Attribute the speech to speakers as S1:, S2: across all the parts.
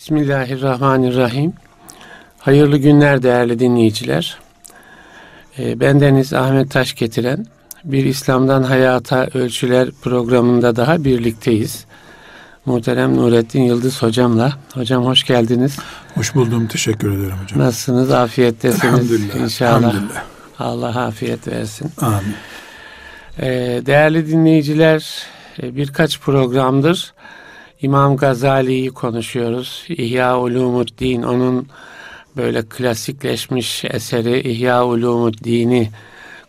S1: Bismillahirrahmanirrahim. Hayırlı günler değerli dinleyiciler. E, bendeniz Ahmet Taş getiren bir İslam'dan Hayata Ölçüler programında daha birlikteyiz. Muhterem Nurettin Yıldız hocamla. Hocam hoş geldiniz.
S2: Hoş buldum. Teşekkür ederim hocam.
S1: Nasılsınız? Afiyettesiniz.
S2: Elhamdülillah.
S1: İnşallah.
S2: Elhamdülillah.
S1: Allah afiyet versin.
S2: Amin.
S1: Ee, değerli dinleyiciler e, birkaç programdır İmam Gazali'yi konuşuyoruz. İhya Ulumuddin onun böyle klasikleşmiş eseri İhya Ulumuddin'i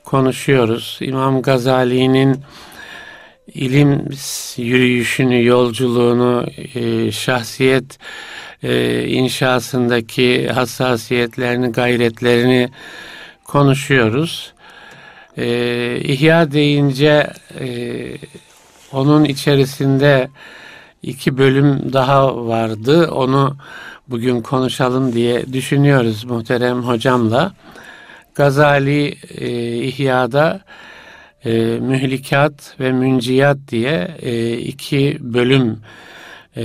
S1: konuşuyoruz. İmam Gazali'nin ilim yürüyüşünü, yolculuğunu, e, şahsiyet e, inşasındaki hassasiyetlerini, gayretlerini konuşuyoruz. E, İhya deyince onun içerisinde iki bölüm daha vardı. Onu bugün konuşalım diye düşünüyoruz muhterem hocamla. Gazali e, İhya'da e, mühlikat ve münciyat diye e, iki bölüm e,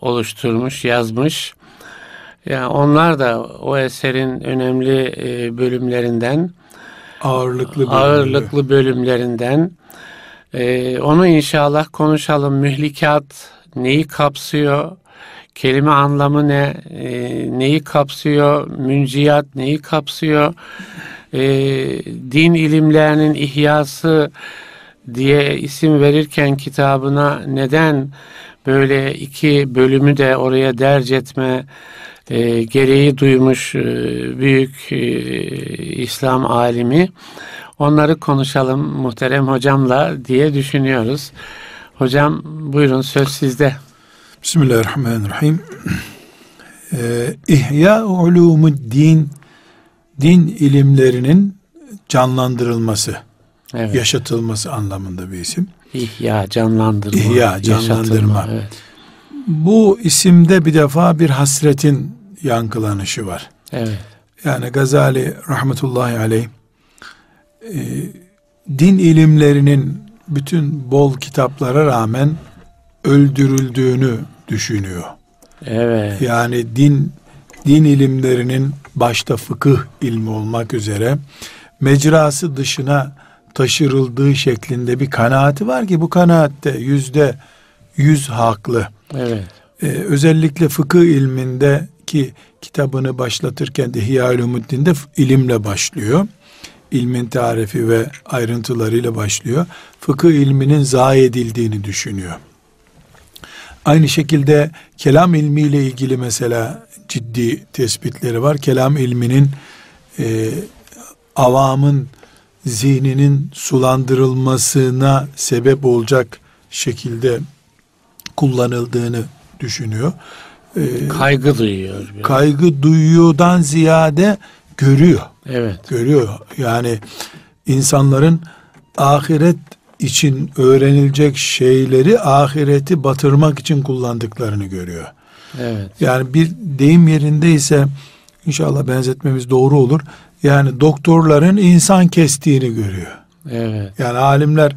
S1: oluşturmuş, yazmış. Yani onlar da o eserin önemli e, bölümlerinden,
S2: ağırlıklı bölümleri.
S1: ağırlıklı bölümlerinden. E, onu inşallah konuşalım. Mühlikat neyi kapsıyor? Kelime anlamı ne? E, neyi kapsıyor? Münciyat neyi kapsıyor? E, din ilimlerinin ihyası diye isim verirken kitabına neden böyle iki bölümü de oraya derc etme e, gereği duymuş e, büyük e, İslam alimi. Onları konuşalım muhterem hocamla diye düşünüyoruz. Hocam buyurun söz sizde.
S2: Bismillahirrahmanirrahim. Ee, İhya ulumuddin din ilimlerinin canlandırılması,
S1: Evet.
S2: yaşatılması anlamında bir isim.
S1: İhya, canlandırma.
S2: İhya, canlandırma.
S1: Evet.
S2: Bu isimde bir defa bir hasretin yankılanışı var.
S1: evet.
S2: Yani Gazali rahmetullahi aleyh e, din ilimlerinin bütün bol kitaplara rağmen öldürüldüğünü düşünüyor.
S1: Evet.
S2: Yani din din ilimlerinin başta fıkıh ilmi olmak üzere mecrası dışına taşırıldığı şeklinde bir kanaati var ki bu kanaatte yüzde yüz haklı.
S1: Evet.
S2: Ee, özellikle fıkıh ilminde ki kitabını başlatırken de Hiyalumuddin'de ilimle başlıyor. İlmin tarifi ve ayrıntılarıyla başlıyor. Fıkıh ilminin zayi edildiğini düşünüyor. Aynı şekilde kelam ilmiyle ilgili mesela ciddi tespitleri var. Kelam ilminin e, avamın zihninin sulandırılmasına sebep olacak şekilde kullanıldığını düşünüyor. E,
S1: Kaygı duyuyor.
S2: kaygı duyuyordan ziyade görüyor.
S1: Evet.
S2: Görüyor. Yani insanların ahiret için öğrenilecek şeyleri ahireti batırmak için kullandıklarını görüyor.
S1: Evet.
S2: Yani bir deyim yerindeyse inşallah benzetmemiz doğru olur. Yani doktorların insan kestiğini görüyor.
S1: Evet.
S2: Yani alimler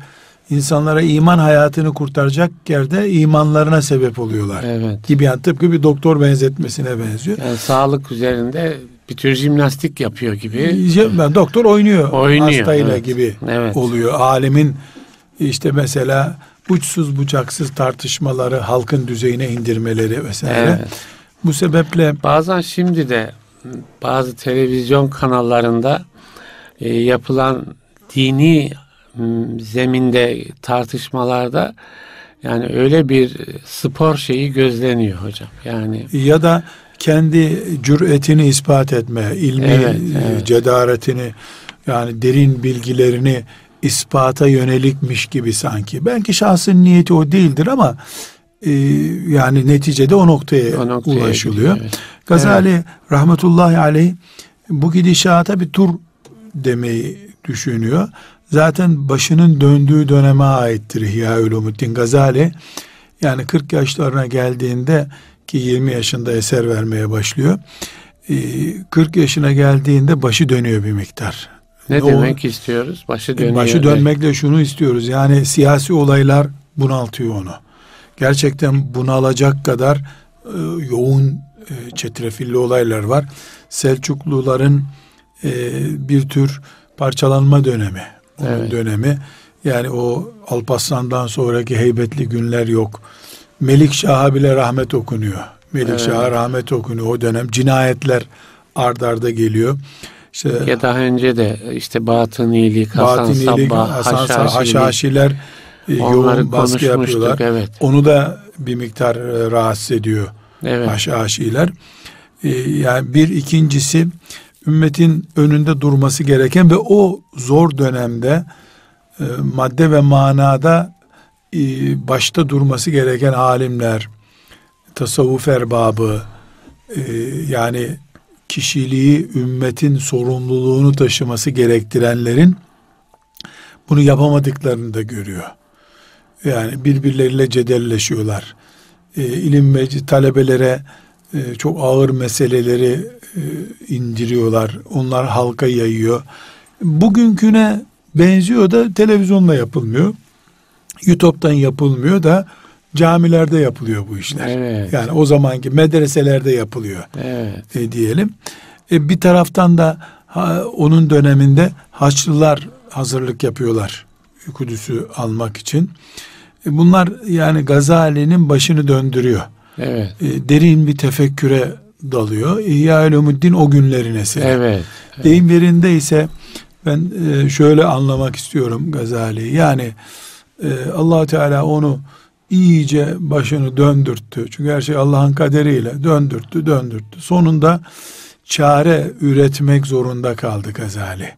S2: insanlara iman hayatını kurtaracak yerde imanlarına sebep oluyorlar.
S1: Evet.
S2: Gibi yani tıpkı bir doktor benzetmesine benziyor.
S1: Yani sağlık üzerinde bir tür jimnastik yapıyor gibi.
S2: Ben doktor oynuyor,
S1: Oynuyor,
S2: hastayla
S1: evet.
S2: gibi
S1: Evet.
S2: oluyor. Alemin işte mesela uçsuz bucaksız tartışmaları halkın düzeyine indirmeleri vesaire.
S1: Evet.
S2: Bu sebeple
S1: Bazen şimdi de bazı televizyon kanallarında e, yapılan dini zeminde tartışmalarda yani öyle bir spor şeyi gözleniyor hocam. Yani
S2: ya da kendi cüretini ispat etme, ilmi
S1: Evet, evet.
S2: cedaretini yani derin bilgilerini ispata yönelikmiş gibi sanki. Belki şahsın niyeti o değildir ama e, yani neticede o noktaya,
S1: o noktaya
S2: ulaşılıyor.
S1: gidiyor, evet.
S2: Gazali rahmetullahi aleyh bu gidişata bir tur demeyi düşünüyor. Zaten başının döndüğü döneme aittir Ulumuddin Gazali. Yani 40 yaşlarına geldiğinde ki 20 yaşında eser vermeye başlıyor. Ee, 40 yaşına geldiğinde başı dönüyor bir miktar.
S1: Ne
S2: O-
S1: demek istiyoruz? Başı dönüyor.
S2: Başı dönmekle şunu istiyoruz. Yani siyasi olaylar bunaltıyor onu. Gerçekten bunalacak kadar e, yoğun e, çetrefilli olaylar var. Selçukluların e, bir tür parçalanma dönemi. Onun evet. dönemi. Yani o Alparslan'dan sonraki heybetli günler yok. Melik Şah'a bile rahmet okunuyor. Melik evet. Şah'a rahmet okunuyor o dönem. Cinayetler ard arda geliyor.
S1: İşte, ya daha önce de işte Batınilik, Hasan Batınilik, Sabbah,
S2: Hasan Haşhaşiler e, yoğun baskı yapıyorlar. Evet. Onu da bir miktar e, rahatsız ediyor evet. Haşhaşiler. E, yani bir ikincisi ümmetin önünde durması gereken ve o zor dönemde madde ve manada başta durması gereken alimler, tasavvuf erbabı, yani kişiliği ümmetin sorumluluğunu taşıması gerektirenlerin bunu yapamadıklarını da görüyor. Yani birbirleriyle cedelleşiyorlar. E, ilim talebelere e, çok ağır meseleleri e, indiriyorlar. Onlar halka yayıyor. Bugünküne benziyor da televizyonla yapılmıyor. YouTube'dan yapılmıyor da camilerde yapılıyor bu işler. Evet. Yani o zamanki medreselerde yapılıyor. Evet. E, diyelim. E, bir taraftan da ha, onun döneminde Haçlılar hazırlık yapıyorlar. Kudüs'ü almak için. E, bunlar yani Gazali'nin başını döndürüyor. Evet. E, derin bir tefekküre dalıyor. İhya Ulumuddin o günlerin eseri. Evet. evet. Deyim yerinde ise ben e, şöyle anlamak istiyorum Gazali'yi. Yani e, allah Teala onu iyice başını döndürttü. Çünkü her şey Allah'ın kaderiyle döndürttü, döndürttü. Sonunda çare üretmek zorunda kaldı Gazali.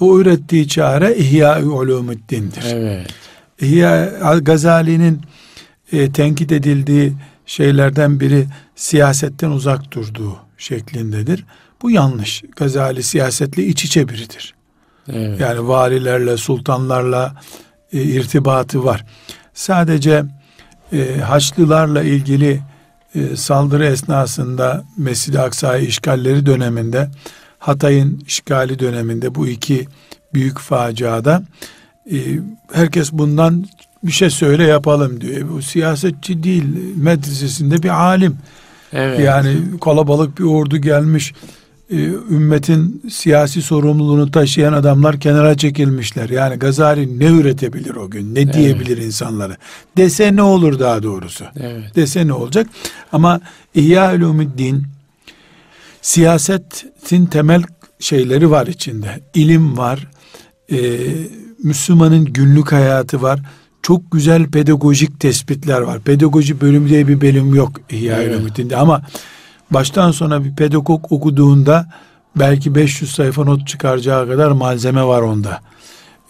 S2: O ürettiği çare İhya-i Ulumuddin'dir. Evet. İhya Gazali'nin e, tenkit edildiği şeylerden biri siyasetten uzak durduğu şeklindedir. Bu yanlış. Gazali siyasetle iç içe biridir. Evet. Yani valilerle, sultanlarla e, irtibatı var. Sadece e, Haçlılarla ilgili e, saldırı esnasında Mescid-i Aksa'yı işgalleri döneminde Hatay'ın işgali döneminde bu iki büyük faciada e, herkes bundan bir şey söyle yapalım diyor. Bu siyasetçi değil, medresesinde bir alim. Evet. Yani kalabalık bir ordu gelmiş e, ümmetin siyasi sorumluluğunu taşıyan adamlar kenara çekilmişler. Yani Gazali ne üretebilir o gün? Ne evet. diyebilir insanlara? Dese ne olur daha doğrusu? Evet. Dese ne olacak? Ama İhya Ulumuddin siyasetin temel şeyleri var içinde. İlim var. E, Müslümanın günlük hayatı var. Çok güzel pedagojik tespitler var. Pedagoji bölümü diye bir bölüm yok İhya evet. Ama baştan sona bir pedagog okuduğunda belki 500 sayfa not çıkaracağı kadar malzeme var onda.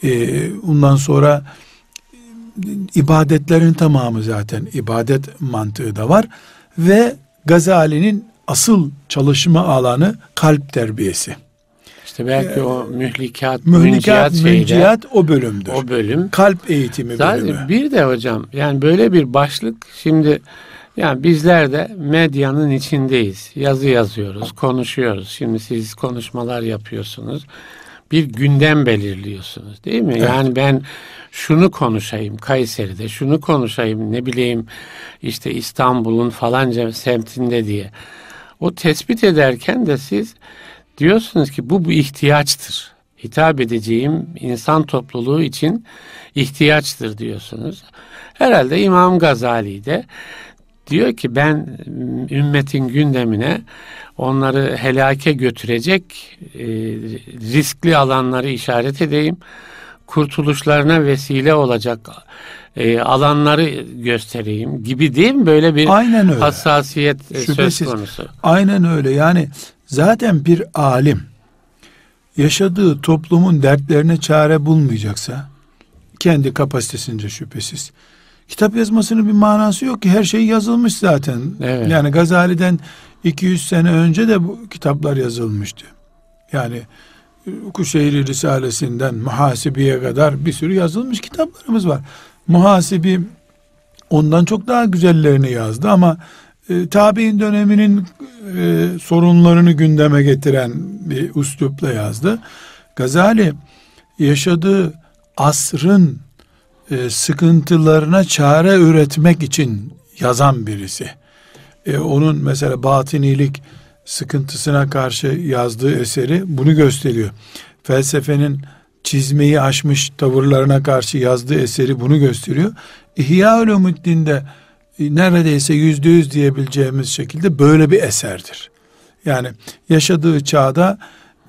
S2: Ee, ondan sonra ibadetlerin tamamı zaten ibadet mantığı da var ve Gazali'nin asıl çalışma alanı kalp terbiyesi.
S1: İşte belki ee, o mühlikat,
S2: mühlikat, münciat o bölümdür.
S1: O bölüm.
S2: Kalp eğitimi
S1: Zaten
S2: bölümü.
S1: Bir de hocam yani böyle bir başlık şimdi yani bizler de medyanın içindeyiz. Yazı yazıyoruz, konuşuyoruz. Şimdi siz konuşmalar yapıyorsunuz. Bir gündem belirliyorsunuz değil mi? Evet. Yani ben şunu konuşayım Kayseri'de, şunu konuşayım ne bileyim işte İstanbul'un falanca semtinde diye. O tespit ederken de siz diyorsunuz ki bu bu ihtiyaçtır. Hitap edeceğim insan topluluğu için ihtiyaçtır diyorsunuz. Herhalde İmam Gazali de Diyor ki ben ümmetin gündemine onları helake götürecek e, riskli alanları işaret edeyim. Kurtuluşlarına vesile olacak e, alanları göstereyim gibi değil mi? Böyle bir Aynen öyle. hassasiyet Şüphesiz. söz konusu.
S2: Aynen öyle. Yani zaten bir alim yaşadığı toplumun dertlerine çare bulmayacaksa kendi kapasitesince şüphesiz kitap yazmasının bir manası yok ki her şey yazılmış zaten. Evet. Yani Gazali'den 200 sene önce de bu kitaplar yazılmıştı. Yani Kuşeyri Risalesinden Muhasibiye kadar bir sürü yazılmış kitaplarımız var. Muhasibi ondan çok daha güzellerini yazdı ama e, tabi'in döneminin e, sorunlarını gündeme getiren bir üslupla yazdı. Gazali yaşadığı asrın e, sıkıntılarına çare üretmek için yazan birisi. e, onun mesela batinilik sıkıntısına karşı yazdığı eseri bunu gösteriyor. Felsefenin çizmeyi aşmış tavırlarına karşı yazdığı eseri bunu gösteriyor. İhya Ulumuddin'de e, neredeyse yüzde yüz diyebileceğimiz şekilde böyle bir eserdir. Yani yaşadığı çağda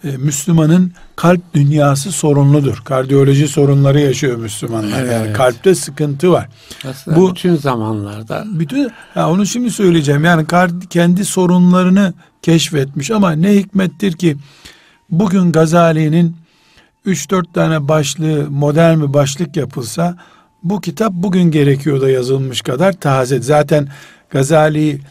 S2: e, Müslümanın kalp dünyası sorunludur. Kardiyoloji sorunları yaşıyor Müslümanlar. Evet. Yani kalpte sıkıntı var.
S1: Aslında Bu bütün zamanlarda.
S2: Bütün ha onu şimdi söyleyeceğim. Yani kendi sorunlarını keşfetmiş ama ne hikmettir ki bugün Gazali'nin 3-4 tane başlığı modern bir başlık yapılsa bu kitap bugün gerekiyor da yazılmış kadar taze. Zaten Gazali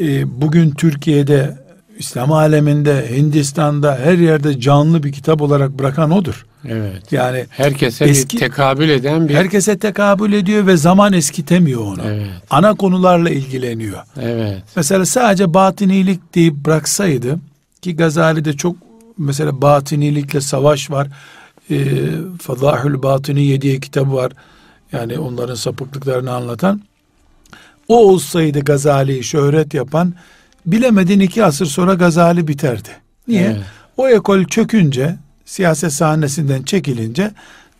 S2: e, bugün Türkiye'de İslam aleminde, Hindistan'da her yerde canlı bir kitap olarak bırakan odur.
S1: Evet. Yani herkese eski, bir tekabül eden bir
S2: herkese tekabül ediyor ve zaman eskitemiyor onu. Evet. Ana konularla ilgileniyor.
S1: Evet.
S2: Mesela sadece batinilik deyip bıraksaydı ki Gazali'de çok mesela batinilikle savaş var. E, Fadahül Batini diye kitabı var. Yani onların sapıklıklarını anlatan. O olsaydı Gazali'yi şöhret yapan bilemedin iki asır sonra Gazali biterdi. Niye? Evet. O ekol çökünce siyaset sahnesinden çekilince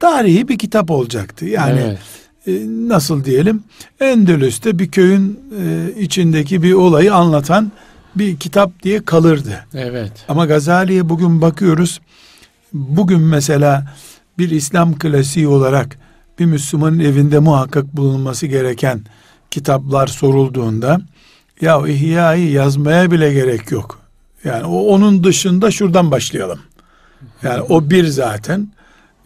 S2: tarihi bir kitap olacaktı. Yani evet. e, nasıl diyelim Endülüs'te bir köyün e, içindeki bir olayı anlatan bir kitap diye kalırdı.
S1: Evet.
S2: Ama Gazali'ye bugün bakıyoruz. Bugün mesela bir İslam klasiği olarak bir Müslümanın evinde muhakkak bulunması gereken kitaplar sorulduğunda ya İhya'yı yazmaya bile gerek yok. Yani o onun dışında şuradan başlayalım. Yani o bir zaten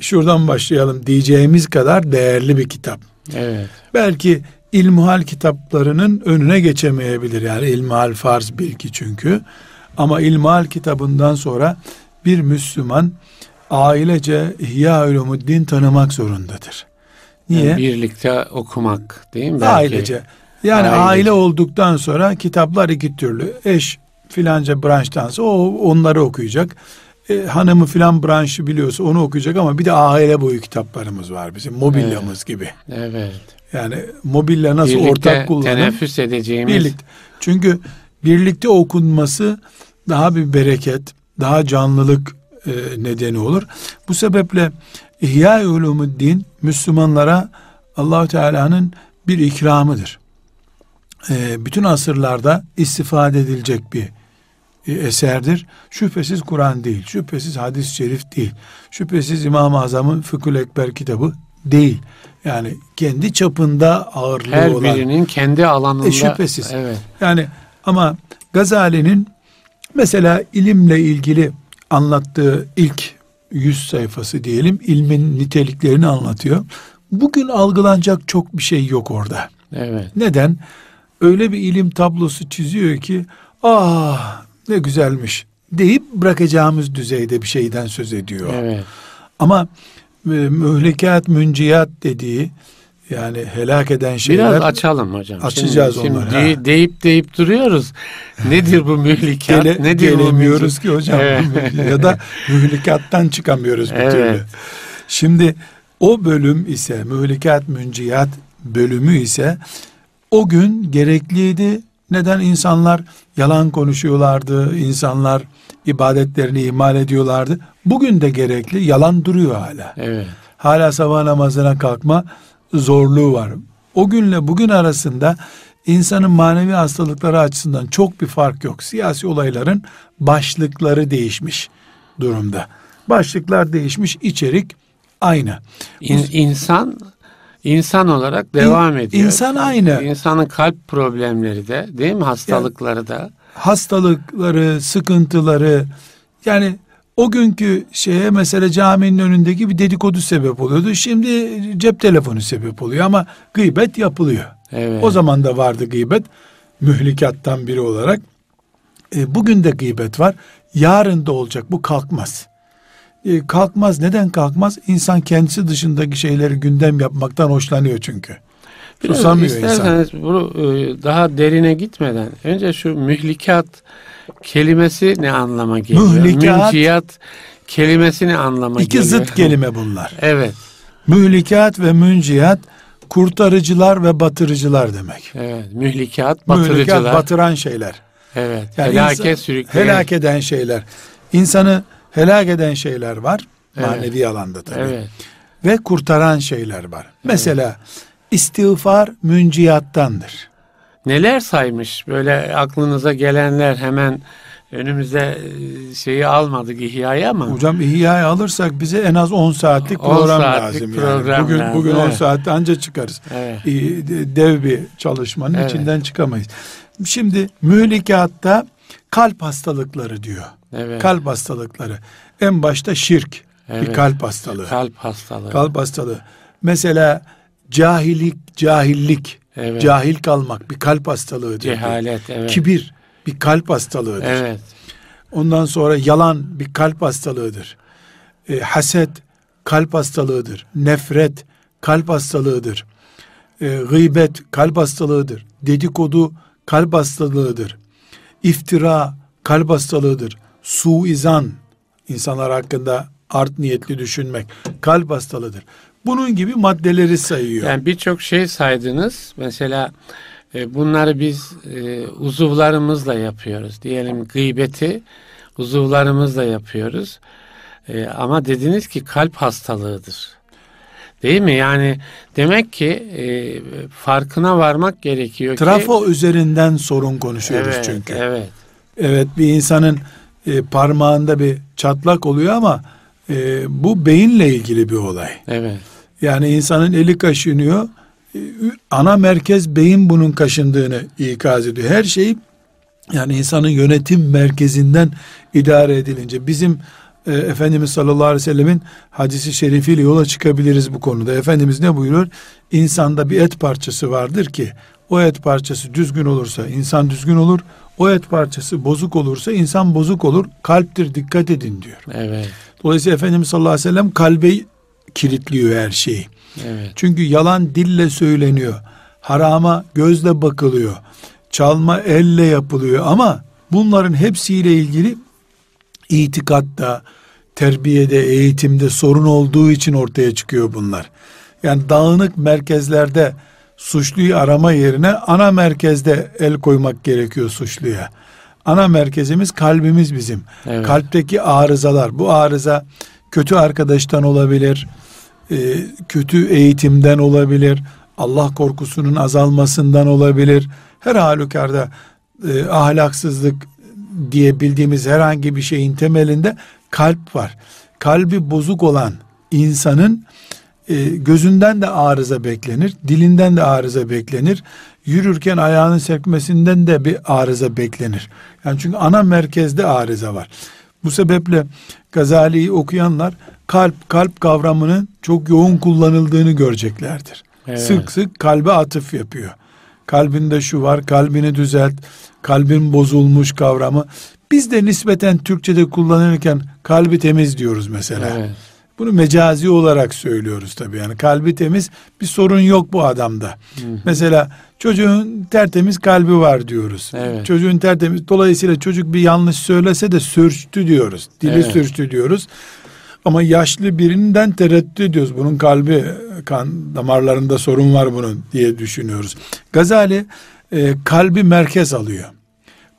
S2: şuradan başlayalım diyeceğimiz kadar değerli bir kitap.
S1: Evet.
S2: Belki ilmuhal kitaplarının önüne geçemeyebilir. Yani ilmuhal farz bilgi çünkü. Ama ilmuhal kitabından sonra bir Müslüman ailece İhya Ulumuddin tanımak zorundadır.
S1: Niye? Yani birlikte okumak değil mi?
S2: Belki. Ailece. Yani aile, aile olduktan sonra kitaplar iki türlü. Eş filanca branştansa o onları okuyacak. E, hanımı filan branşı biliyorsa onu okuyacak ama bir de aile boyu kitaplarımız var bizim. Mobilyamız
S1: evet.
S2: gibi.
S1: Evet.
S2: Yani mobilya nasıl birlikte ortak kullanım?
S1: teneffüs edeceğimiz.
S2: Birlikte. Çünkü birlikte okunması daha bir bereket, daha canlılık e, nedeni olur. Bu sebeple İhya Ulumuddin Müslümanlara Allahu Teala'nın bir ikramıdır e, bütün asırlarda istifade edilecek bir e, eserdir. Şüphesiz Kur'an değil, şüphesiz hadis-i şerif değil, şüphesiz İmam-ı Azam'ın Fıkhül Ekber kitabı değil. Yani kendi çapında ağırlığı
S1: Her
S2: olan.
S1: Her birinin kendi alanında. E,
S2: şüphesiz. Evet. Yani ama Gazali'nin mesela ilimle ilgili anlattığı ilk yüz sayfası diyelim ilmin niteliklerini anlatıyor. Bugün algılanacak çok bir şey yok orada.
S1: Evet.
S2: Neden? Öyle bir ilim tablosu çiziyor ki ah ne güzelmiş deyip bırakacağımız düzeyde bir şeyden söz ediyor.
S1: Evet.
S2: Ama e, münciyat dediği yani helak eden şeyler.
S1: Biraz açalım hocam.
S2: Açacağız şimdi, onları.
S1: Şimdi deyip deyip duruyoruz. Nedir bu mühlikat?
S2: Gele,
S1: Nedir
S2: gelemiyoruz bu ki hocam. Evet. ya da mühlikattan çıkamıyoruz bir evet. türlü. Şimdi o bölüm ise mühlikat, münciyat bölümü ise o gün gerekliydi. Neden insanlar yalan konuşuyorlardı, insanlar ibadetlerini ihmal ediyorlardı. Bugün de gerekli, yalan duruyor hala.
S1: Evet.
S2: Hala sabah namazına kalkma zorluğu var. O günle bugün arasında insanın manevi hastalıkları açısından çok bir fark yok. Siyasi olayların başlıkları değişmiş durumda. Başlıklar değişmiş, içerik aynı.
S1: İn, insan İnsan olarak devam İn, ediyor.
S2: İnsan aynı.
S1: İnsanın kalp problemleri de değil mi? Hastalıkları yani, da.
S2: Hastalıkları, sıkıntıları yani o günkü şeye mesela caminin önündeki bir dedikodu sebep oluyordu. Şimdi cep telefonu sebep oluyor ama gıybet yapılıyor.
S1: Evet.
S2: O zaman da vardı gıybet mühlikattan biri olarak. E, bugün de gıybet var. Yarın da olacak. Bu kalkmaz e, kalkmaz. Neden kalkmaz? İnsan kendisi dışındaki şeyleri gündem yapmaktan hoşlanıyor çünkü.
S1: Biraz Susamıyor isterseniz insan. bunu e, daha derine gitmeden önce şu mühlikat kelimesi ne anlama geliyor?
S2: Mühlikat,
S1: Münciyat kelimesi ne anlama
S2: iki
S1: geliyor?
S2: İki zıt kelime bunlar.
S1: evet.
S2: Mühlikat ve münciyat kurtarıcılar ve batırıcılar demek.
S1: Evet, mühlikat, batırıcılar. Mühlikat,
S2: batıran şeyler.
S1: Evet, yani helake insan, sürükleyen.
S2: Helak eden şeyler. İnsanı helak eden şeyler var. Evet. Manevi alanda tabii. Evet. Ve kurtaran şeyler var. Evet. Mesela istiğfar münciyattandır.
S1: Neler saymış böyle aklınıza gelenler hemen önümüze e, şeyi almadık İhya'yı ama.
S2: Hocam İhya'yı alırsak bize en az 10 saatlik program 10 saatlik lazım. Program yani. Bugün, lazım. bugün 10 evet. saatte anca çıkarız. Evet. Dev bir çalışmanın evet. içinden çıkamayız. Şimdi mühlikatta kalp hastalıkları diyor. Evet. Kalp hastalıkları. En başta şirk. Evet. Bir kalp hastalığı.
S1: Kalp hastalığı.
S2: Kalp hastalığı. Mesela cahillik, cahillik, evet. cahil kalmak bir kalp hastalığıdır.
S1: Cehalet, evet.
S2: Kibir bir kalp hastalığıdır.
S1: Evet.
S2: Ondan sonra yalan bir kalp hastalığıdır. E, haset kalp hastalığıdır. Nefret kalp hastalığıdır. E, gıybet kalp hastalığıdır. Dedikodu kalp hastalığıdır. İftira kalp hastalığıdır. Suizan insanlar hakkında art niyetli düşünmek kalp hastalığıdır. Bunun gibi maddeleri sayıyor.
S1: Yani birçok şey saydınız. Mesela e, bunları biz e, uzuvlarımızla yapıyoruz. Diyelim gıybeti uzuvlarımızla yapıyoruz. E, ama dediniz ki kalp hastalığıdır. Değil mi? Yani demek ki e, farkına varmak gerekiyor
S2: Trafo ki... üzerinden sorun konuşuyoruz
S1: evet,
S2: çünkü.
S1: Evet.
S2: Evet bir insanın e, parmağında bir çatlak oluyor ama e, bu beyinle ilgili bir olay.
S1: Evet.
S2: Yani insanın eli kaşınıyor. E, ana merkez beyin bunun kaşındığını ikaz ediyor. Her şey yani insanın yönetim merkezinden idare edilince bizim e, Efendimiz sallallahu aleyhi ve sellemin hadisi şerifiyle yola çıkabiliriz bu konuda. Efendimiz ne buyuruyor? İnsanda bir et parçası vardır ki o et parçası düzgün olursa insan düzgün olur. O et parçası bozuk olursa insan bozuk olur. Kalptir dikkat edin diyor.
S1: Evet.
S2: Dolayısıyla Efendimiz sallallahu aleyhi ve sellem kalbe kilitliyor her şeyi.
S1: Evet.
S2: Çünkü yalan dille söyleniyor. Harama gözle bakılıyor. Çalma elle yapılıyor ama bunların hepsiyle ilgili itikatta, terbiyede, eğitimde sorun olduğu için ortaya çıkıyor bunlar. Yani dağınık merkezlerde suçluyu arama yerine ana merkezde el koymak gerekiyor suçluya. Ana merkezimiz kalbimiz bizim. Evet. Kalpteki arızalar. Bu arıza kötü arkadaştan olabilir, e, kötü eğitimden olabilir, Allah korkusunun azalmasından olabilir. Her halükarda e, ahlaksızlık diye bildiğimiz herhangi bir şeyin temelinde kalp var. Kalbi bozuk olan insanın e, gözünden de arıza beklenir, dilinden de arıza beklenir. Yürürken ayağının sekmesinden de bir arıza beklenir. Yani çünkü ana merkezde arıza var. Bu sebeple Gazali'yi okuyanlar kalp kalp kavramının çok yoğun kullanıldığını göreceklerdir. Evet. Sık sık kalbe atıf yapıyor. Kalbinde şu var, kalbini düzelt, kalbin bozulmuş kavramı. Biz de nispeten Türkçe'de kullanırken kalbi temiz diyoruz mesela. Evet. Bunu mecazi olarak söylüyoruz tabii. Yani kalbi temiz bir sorun yok bu adamda. Hı hı. Mesela çocuğun tertemiz kalbi var diyoruz. Evet. Çocuğun tertemiz dolayısıyla çocuk bir yanlış söylese de sürçtü diyoruz. Dili evet. sürçtü diyoruz. Ama yaşlı birinden tereddüt ediyoruz. Bunun kalbi kan damarlarında sorun var bunun diye düşünüyoruz. Gazali e, kalbi merkez alıyor.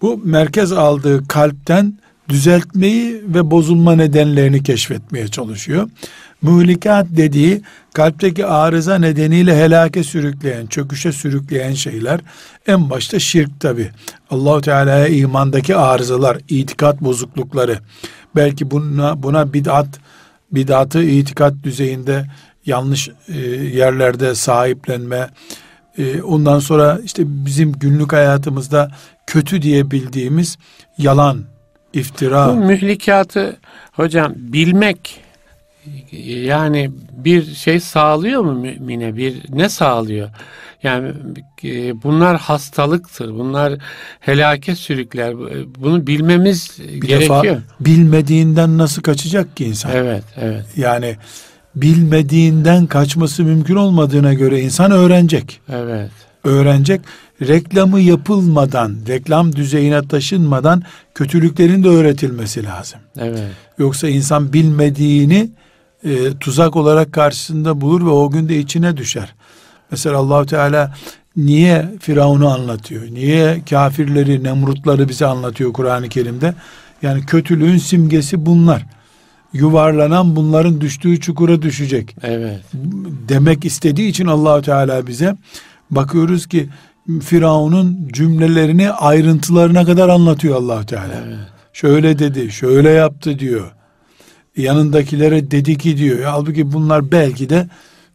S2: Bu merkez aldığı kalpten düzeltmeyi ve bozulma nedenlerini keşfetmeye çalışıyor. Muhlikat dediği kalpteki arıza nedeniyle helake sürükleyen, çöküşe sürükleyen şeyler en başta şirk tabi. Allahu Teala'ya imandaki arızalar, itikat bozuklukları. Belki buna buna bid'at, bid'atı itikat düzeyinde yanlış e, yerlerde sahiplenme, e, ondan sonra işte bizim günlük hayatımızda kötü diye bildiğimiz yalan, iftira.
S1: Bu mühlikatı hocam bilmek yani bir şey sağlıyor mu mümine? Bir ne sağlıyor? Yani e, bunlar hastalıktır. Bunlar helake sürükler. Bunu bilmemiz bir gerekiyor. Defa
S2: bilmediğinden nasıl kaçacak ki insan?
S1: Evet, evet.
S2: Yani bilmediğinden kaçması mümkün olmadığına göre insan öğrenecek.
S1: Evet.
S2: Öğrenecek. Reklamı yapılmadan, reklam düzeyine taşınmadan kötülüklerin de öğretilmesi lazım.
S1: Evet.
S2: Yoksa insan bilmediğini e, tuzak olarak karşısında bulur ve o gün de içine düşer. Mesela Allahu Teala niye Firavun'u anlatıyor? Niye kafirleri, Nemrutları bize anlatıyor Kur'an-ı Kerim'de? Yani kötülüğün simgesi bunlar. Yuvarlanan bunların düştüğü çukura düşecek.
S1: Evet.
S2: Demek istediği için Allahu Teala bize bakıyoruz ki Firavun'un cümlelerini ayrıntılarına kadar anlatıyor allah Teala. Evet. Şöyle dedi, şöyle yaptı diyor. Yanındakilere dedi ki diyor. Halbuki bunlar belki de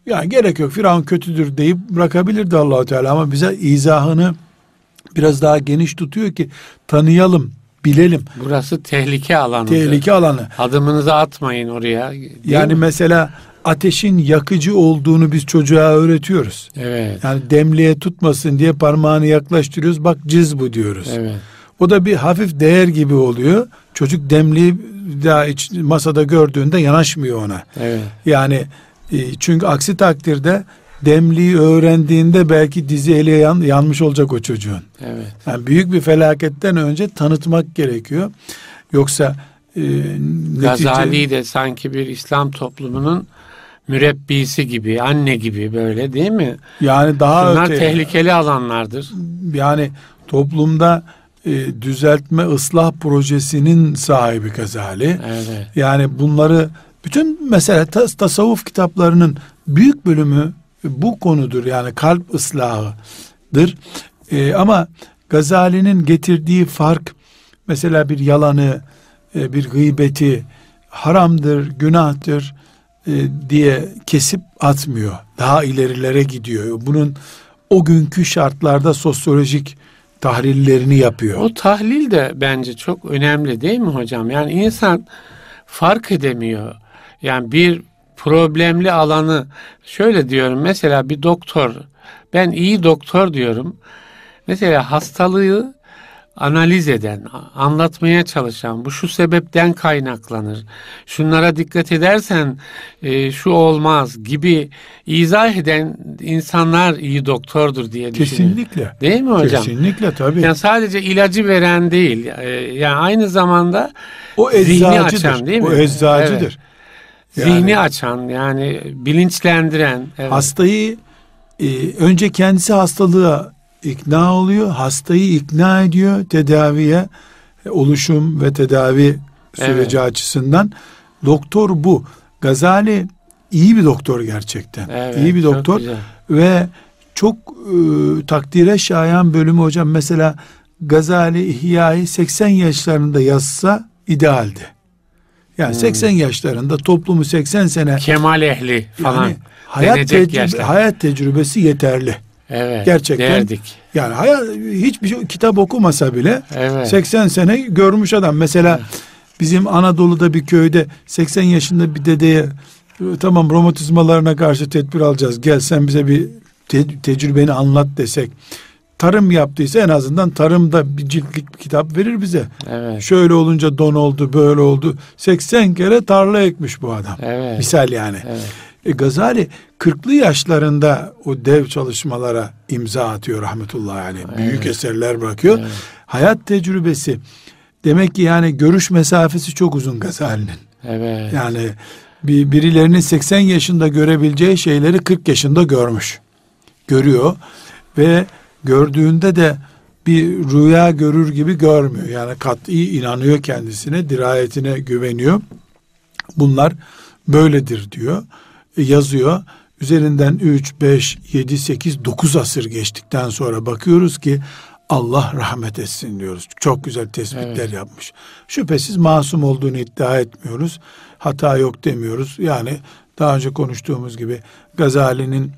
S2: ya gerek yok Firavun kötüdür deyip bırakabilirdi allah Teala ama bize izahını biraz daha geniş tutuyor ki tanıyalım, bilelim.
S1: Burası tehlike alanı.
S2: Tehlike alanı.
S1: Adımınızı atmayın oraya.
S2: Yani mi? mesela ateşin yakıcı olduğunu biz çocuğa öğretiyoruz.
S1: Evet.
S2: Yani demliğe tutmasın diye parmağını yaklaştırıyoruz. Bak cız bu diyoruz.
S1: Evet.
S2: O da bir hafif değer gibi oluyor. Çocuk demliği daha iç, masada gördüğünde yanaşmıyor ona.
S1: Evet.
S2: Yani e, çünkü aksi takdirde demliği öğrendiğinde belki dizi eli yan, yanmış olacak o çocuğun.
S1: Evet.
S2: Yani büyük bir felaketten önce tanıtmak gerekiyor. Yoksa e,
S1: Gazali netice... de sanki bir İslam toplumunun mürebbisi gibi, anne gibi böyle değil mi?
S2: Yani daha
S1: Bunlar öte, tehlikeli alanlardır.
S2: Yani toplumda e, düzeltme ıslah projesinin sahibi Gazali.
S1: Evet.
S2: Yani bunları bütün mesela tas, tasavvuf kitaplarının büyük bölümü bu konudur. Yani kalp ıslahıdır. E, ama Gazali'nin getirdiği fark mesela bir yalanı, e, bir gıybeti haramdır, günahtır e, diye kesip atmıyor. Daha ilerilere gidiyor. Bunun o günkü şartlarda sosyolojik tahlillerini yapıyor.
S1: O tahlil de bence çok önemli değil mi hocam? Yani insan fark edemiyor. Yani bir problemli alanı şöyle diyorum mesela bir doktor ben iyi doktor diyorum. Mesela hastalığı analiz eden, anlatmaya çalışan, bu şu sebepten kaynaklanır, şunlara dikkat edersen e, şu olmaz gibi izah eden insanlar iyi doktordur diye
S2: düşünüyorum. Kesinlikle.
S1: Değil mi hocam?
S2: Kesinlikle tabii.
S1: Yani sadece ilacı veren değil, e, yani aynı zamanda
S2: o zihni açan değil mi? O eczacıdır. Evet.
S1: Zihni yani, açan yani bilinçlendiren.
S2: Evet. Hastayı e, önce kendisi hastalığa ikna oluyor, hastayı ikna ediyor tedaviye, oluşum ve tedavi süreci evet. açısından. Doktor bu. Gazali iyi bir doktor gerçekten. Evet, iyi bir doktor ve çok e, takdire şayan bölümü hocam mesela Gazali İhya'yı 80 yaşlarında yazsa idealdi. Yani hmm. 80 yaşlarında toplumu 80 sene
S1: kemal ehli falan yani
S2: hayat tecrübe, hayat tecrübesi yeterli.
S1: Evet.
S2: Gerçekten.
S1: Derdik.
S2: Yani hayat hiçbir şey, kitap okumasa bile evet. 80 sene görmüş adam. Mesela evet. bizim Anadolu'da bir köyde 80 yaşında bir dedeye tamam romatizmalarına karşı tedbir alacağız. Gel sen bize bir te- tecrübeni anlat desek. Tarım yaptıysa en azından tarımda bir ciltlik bir kitap verir bize.
S1: Evet.
S2: Şöyle olunca don oldu, böyle oldu. 80 kere tarla ekmiş bu adam.
S1: Evet.
S2: Misal yani.
S1: Evet.
S2: E, Gazali 40'lı yaşlarında o dev çalışmalara imza atıyor rahmetullahi aleyh. Evet. Büyük eserler bırakıyor. Evet. Hayat tecrübesi demek ki yani görüş mesafesi çok uzun Gazali'nin.
S1: Evet.
S2: Yani bir birilerinin 80 yaşında görebileceği şeyleri 40 yaşında görmüş. Görüyor ve gördüğünde de bir rüya görür gibi görmüyor. Yani kat'i inanıyor kendisine, dirayetine güveniyor. Bunlar böyledir diyor. Yazıyor. Üzerinden 3, 5, 7, 8, 9 asır geçtikten sonra bakıyoruz ki Allah rahmet etsin diyoruz. Çok güzel tespitler evet. yapmış. Şüphesiz masum olduğunu iddia etmiyoruz. Hata yok demiyoruz. Yani daha önce konuştuğumuz gibi Gazali'nin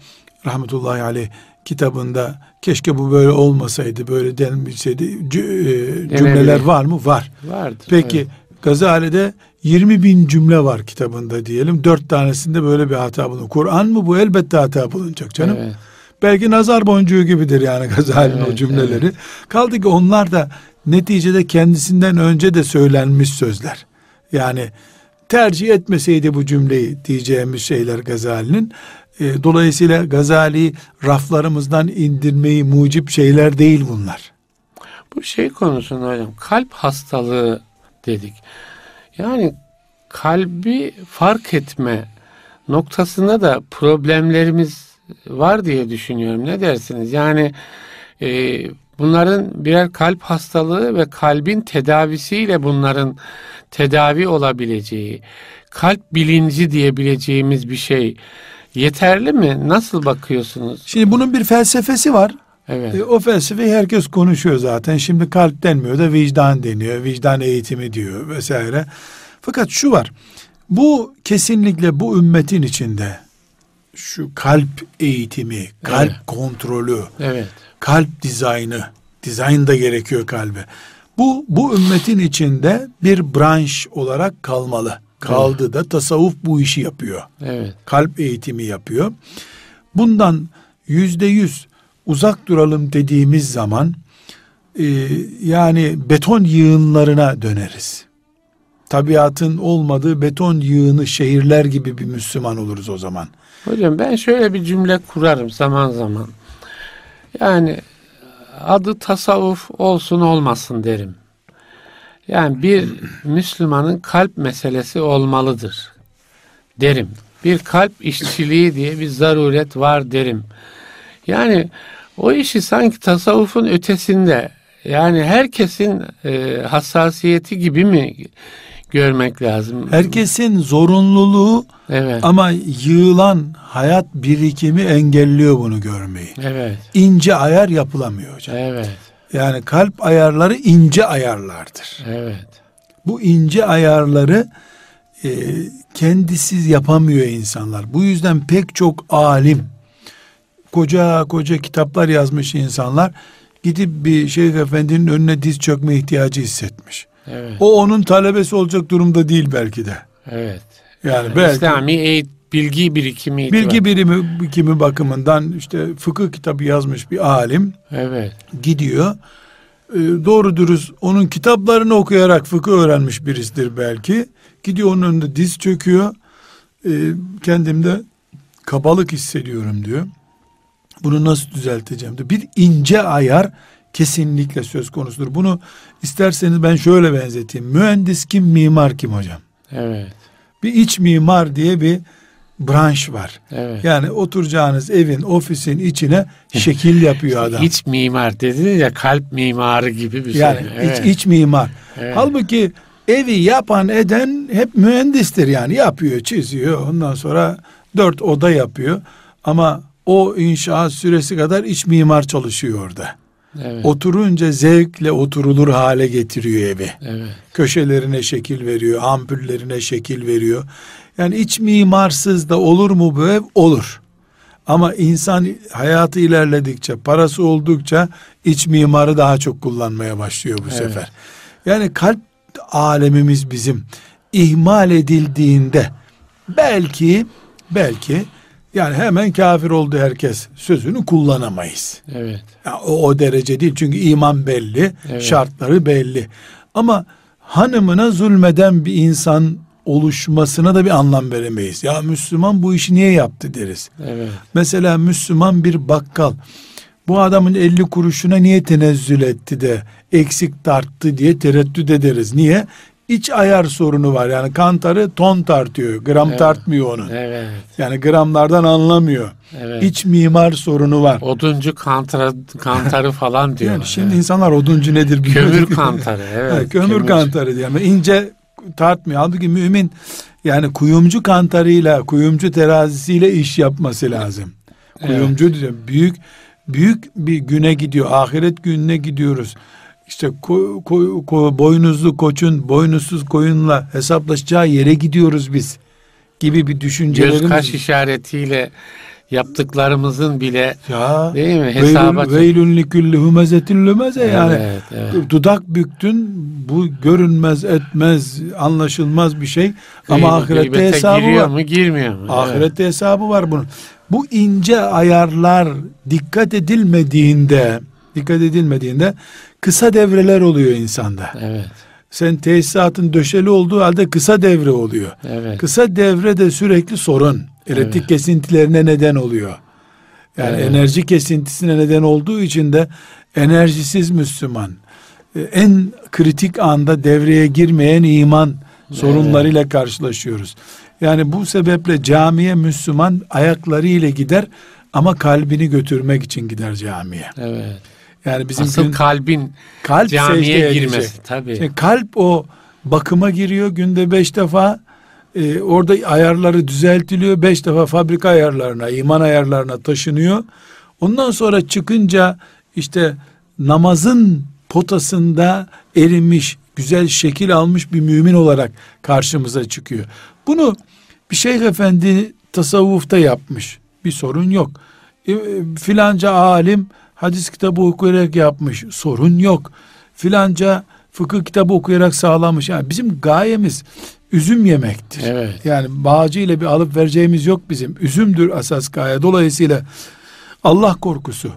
S2: rahmetullahi aleyh kitabında keşke bu böyle olmasaydı, böyle denilseydi e, cümleler var mı? Var.
S1: Vardır.
S2: Peki evet. Gazali'de 20 bin cümle var kitabında diyelim. Dört tanesinde böyle bir hata bulunur. Kur'an mı bu? Elbette hata bulunacak canım. Evet. Belki nazar boncuğu gibidir yani Gazali'nin evet, o cümleleri. Evet. Kaldı ki onlar da neticede kendisinden önce de söylenmiş sözler. Yani tercih etmeseydi bu cümleyi diyeceğimiz şeyler Gazali'nin. E, dolayısıyla Gazali raflarımızdan indirmeyi mucip şeyler değil bunlar.
S1: Bu şey konusunda hocam kalp hastalığı dedik. Yani kalbi fark etme noktasında da problemlerimiz var diye düşünüyorum. Ne dersiniz? Yani e, bunların birer kalp hastalığı ve kalbin tedavisiyle bunların tedavi olabileceği, kalp bilinci diyebileceğimiz bir şey yeterli mi? Nasıl bakıyorsunuz?
S2: Şimdi bunun bir felsefesi var.
S1: Evet.
S2: E, o felsefeyi herkes konuşuyor zaten. Şimdi kalp denmiyor da vicdan deniyor. Vicdan eğitimi diyor vesaire. Fakat şu var. Bu kesinlikle bu ümmetin içinde şu kalp eğitimi, kalp
S1: Evet.
S2: kontrolü,
S1: Evet.
S2: kalp dizaynı, dizayn da gerekiyor kalbe. Bu bu ümmetin içinde bir branş olarak kalmalı. Kaldı da tasavvuf bu işi yapıyor.
S1: Evet.
S2: Kalp eğitimi yapıyor. Bundan yüzde yüz uzak duralım dediğimiz zaman e, yani beton yığınlarına döneriz. Tabiatın olmadığı beton yığını şehirler gibi bir Müslüman oluruz o zaman.
S1: Hocam ben şöyle bir cümle kurarım zaman zaman. Yani adı tasavvuf olsun olmasın derim. Yani bir Müslümanın kalp meselesi olmalıdır derim. Bir kalp işçiliği diye bir zaruret var derim. Yani o işi sanki tasavvufun ötesinde yani herkesin e, hassasiyeti gibi mi görmek lazım?
S2: Herkesin zorunluluğu
S1: Evet.
S2: ama yığılan hayat birikimi engelliyor bunu görmeyi.
S1: Evet.
S2: İnce ayar yapılamıyor hocam.
S1: Evet.
S2: Yani kalp ayarları ince ayarlardır.
S1: Evet.
S2: Bu ince ayarları e, kendisiz yapamıyor insanlar. Bu yüzden pek çok alim, koca koca kitaplar yazmış insanlar gidip bir şeyh efendinin önüne diz çökme ihtiyacı hissetmiş.
S1: Evet.
S2: O onun talebesi olacak durumda değil belki de.
S1: Evet.
S2: Yani belki
S1: İslami bilgi birikimi itibar-
S2: bilgi birimi kimi bakımından işte fıkıh kitabı yazmış bir alim
S1: Evet.
S2: gidiyor. E, doğru dürüst onun kitaplarını okuyarak fıkıh öğrenmiş birisidir belki. Gidiyor onun önünde diz çöküyor. E, kendimde kabalık hissediyorum diyor. Bunu nasıl düzelteceğim diyor. Bir ince ayar kesinlikle söz konusudur. Bunu isterseniz ben şöyle benzeteyim. Mühendis kim, mimar kim hocam?
S1: Evet.
S2: Bir iç mimar diye bir branş var.
S1: Evet.
S2: Yani oturacağınız evin, ofisin içine şekil yapıyor adam.
S1: İç mimar dediniz ya kalp mimarı gibi bir
S2: Yani
S1: şey. Evet.
S2: iç, iç mimar.
S1: Evet.
S2: Halbuki evi yapan eden hep mühendistir yani yapıyor, çiziyor. Ondan sonra dört oda yapıyor. Ama o inşaat süresi kadar iç mimar çalışıyor orada.
S1: Evet.
S2: Oturunca zevkle oturulur hale getiriyor evi.
S1: Evet.
S2: Köşelerine şekil veriyor, ampullerine şekil veriyor. Yani iç mimarsız da olur mu bu ev? Olur. Ama insan hayatı ilerledikçe, parası oldukça iç mimarı daha çok kullanmaya başlıyor bu
S1: Evet.
S2: sefer. Yani kalp alemimiz bizim ihmal edildiğinde belki belki yani hemen kafir oldu herkes sözünü kullanamayız.
S1: Evet.
S2: Ya o, o derece değil çünkü iman belli,
S1: Evet.
S2: şartları belli. Ama hanımına zulmeden bir insan oluşmasına da bir anlam veremeyiz. Ya Müslüman bu işi niye yaptı deriz.
S1: Evet.
S2: Mesela Müslüman bir bakkal bu adamın 50 kuruşuna niye tenezzül etti de eksik tarttı diye tereddüt ederiz. Niye? İç ayar sorunu var. Yani kantarı ton tartıyor. Gram
S1: Evet.
S2: tartmıyor onun.
S1: Evet.
S2: Yani gramlardan anlamıyor.
S1: Evet.
S2: İç mimar sorunu var.
S1: Oduncu kantara, kantarı falan diyorlar.
S2: Yani şimdi
S1: Evet.
S2: insanlar oduncu nedir bilmiyor.
S1: Kömür kantarı. Evet.
S2: Ha, kömür, kantarı diyor. Ama ince tartmıyor. Halbuki mümin yani kuyumcu kantarıyla, kuyumcu terazisiyle iş yapması lazım.
S1: Evet.
S2: Kuyumcu diyor. Büyük büyük bir güne gidiyor. Ahiret gününe gidiyoruz. İşte ko, ko- ko- boynuzlu koçun boynuzsuz koyunla hesaplaşacağı yere gidiyoruz biz gibi bir düşüncelerimiz.
S1: Göz kaş işaretiyle yaptıklarımızın bile
S2: ya
S1: değil mi? Hesaba
S2: veylün, veylün likülli humezetin lümeze yani.
S1: Evet, evet.
S2: Dudak büktün bu görünmez etmez anlaşılmaz bir şey ama
S1: Gıybet-
S2: ahirette hesabı
S1: giriyor
S2: var.
S1: mu girmiyor mu? Evet.
S2: Ahirette hesabı var bunun. Bu ince ayarlar dikkat edilmediğinde dikkat edilmediğinde kısa devreler oluyor insanda.
S1: Evet.
S2: Sen tesisatın döşeli olduğu halde kısa devre oluyor.
S1: Evet.
S2: Kısa devre de sürekli sorun. Elektrik
S1: Evet.
S2: kesintilerine neden oluyor. Yani
S1: Evet.
S2: enerji kesintisine neden olduğu için de enerjisiz Müslüman. e, En kritik anda devreye girmeyen iman sorunlarıyla karşılaşıyoruz. Yani bu sebeple camiye Müslüman ayaklarıyla gider ama kalbini götürmek için gider camiye.
S1: Evet.
S2: Yani bizim
S1: Asıl
S2: gün,
S1: kalbin
S2: kalp
S1: camiye girmesi tabii.
S2: Şimdi kalp o bakıma giriyor günde beş defa e, orada ayarları düzeltiliyor. Beş defa fabrika ayarlarına, iman ayarlarına taşınıyor. Ondan sonra çıkınca işte namazın potasında erimiş, güzel şekil almış bir mümin olarak karşımıza çıkıyor. Bunu bir şeyh efendi tasavvufta yapmış. Bir sorun yok. E, filanca alim hadis kitabı okuyarak yapmış. Sorun yok. Filanca fıkıh kitabı okuyarak sağlamış. Yani bizim gayemiz üzüm yemektir.
S1: Evet.
S2: Yani bağcı ile bir alıp vereceğimiz yok bizim. Üzümdür asas gaye. Dolayısıyla Allah korkusu,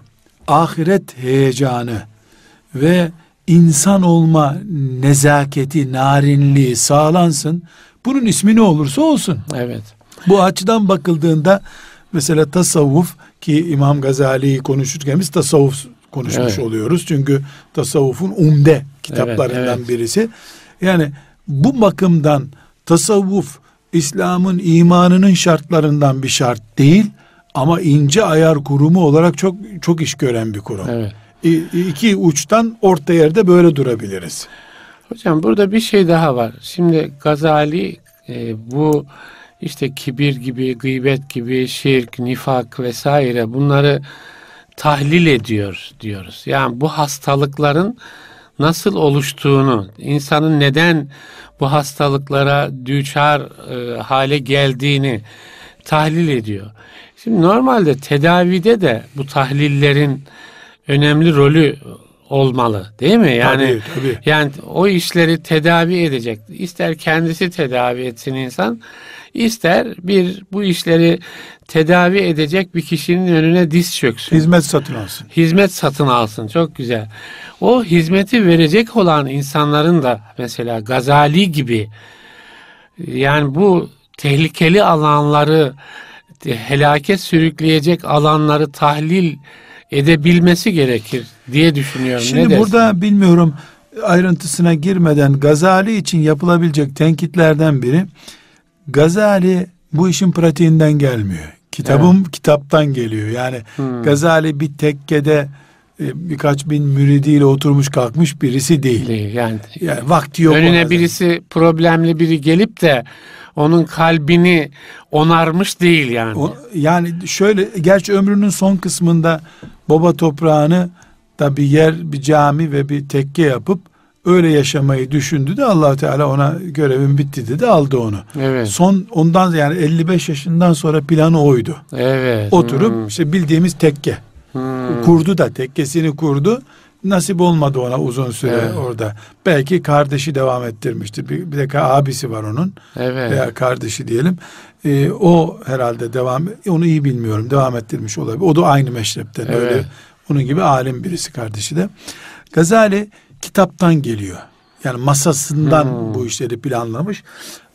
S2: ahiret heyecanı ve insan olma nezaketi, narinliği sağlansın. Bunun ismi ne olursa olsun.
S1: Evet.
S2: Bu açıdan bakıldığında mesela tasavvuf ki İmam Gazali'yi konuşurken biz tasavvuf konuşmuş
S1: Evet.
S2: oluyoruz. Çünkü tasavvufun umde kitaplarından
S1: Evet, evet.
S2: birisi. Yani bu bakımdan tasavvuf İslam'ın imanının şartlarından bir şart değil ama ince ayar kurumu olarak çok çok iş gören bir kurum.
S1: Evet.
S2: İki uçtan orta yerde böyle durabiliriz.
S1: Hocam burada bir şey daha var. Şimdi Gazali e, bu işte kibir gibi, gıybet gibi, şirk, nifak vesaire bunları tahlil ediyor diyoruz. Yani bu hastalıkların nasıl oluştuğunu, insanın neden bu hastalıklara düçar e, hale geldiğini tahlil ediyor. Şimdi normalde tedavide de bu tahlillerin önemli rolü olmalı değil mi? Yani
S2: Tabii, tabii.
S1: yani o işleri tedavi edecek. İster kendisi tedavi etsin insan, ister bir bu işleri tedavi edecek bir kişinin önüne diz çöksün.
S2: Hizmet satın alsın.
S1: Hizmet satın alsın. Çok güzel. O hizmeti verecek olan insanların da mesela Gazali gibi yani bu tehlikeli alanları helake sürükleyecek alanları tahlil edebilmesi gerekir diye düşünüyorum.
S2: Şimdi
S1: ne dersin?
S2: burada bilmiyorum ayrıntısına girmeden Gazali için yapılabilecek tenkitlerden biri Gazali bu işin pratiğinden gelmiyor. Kitabım kitaptan geliyor. Yani
S1: Hmm.
S2: Gazali bir tekkede e, birkaç bin müridiyle oturmuş kalkmış birisi değil.
S1: değil yani.
S2: Yani vakti yok.
S1: Önüne birisi problemli biri gelip de onun kalbini onarmış değil yani.
S2: O- yani şöyle gerçi ömrünün son kısmında baba toprağını da bir yer, bir cami ve bir tekke yapıp öyle yaşamayı düşündü de allah Teala ona görevin bitti dedi aldı onu.
S1: evet.
S2: Son ondan yani 55 yaşından sonra planı oydu.
S1: Evet.
S2: Oturup
S1: Hmm.
S2: işte bildiğimiz tekke.
S1: Hmm.
S2: Kurdu da tekkesini kurdu. Nasip olmadı ona uzun süre
S1: Evet.
S2: orada. Belki kardeşi devam ettirmişti. Bir, bir de abisi var onun
S1: Evet.
S2: veya kardeşi diyelim. Ee, o herhalde devam onu iyi bilmiyorum. Devam ettirmiş olabilir. O da aynı meşrepten
S1: Evet.
S2: öyle. Onun gibi alim birisi kardeşi de. Gazali kitaptan geliyor. Yani masasından
S1: Hmm.
S2: bu işleri planlamış.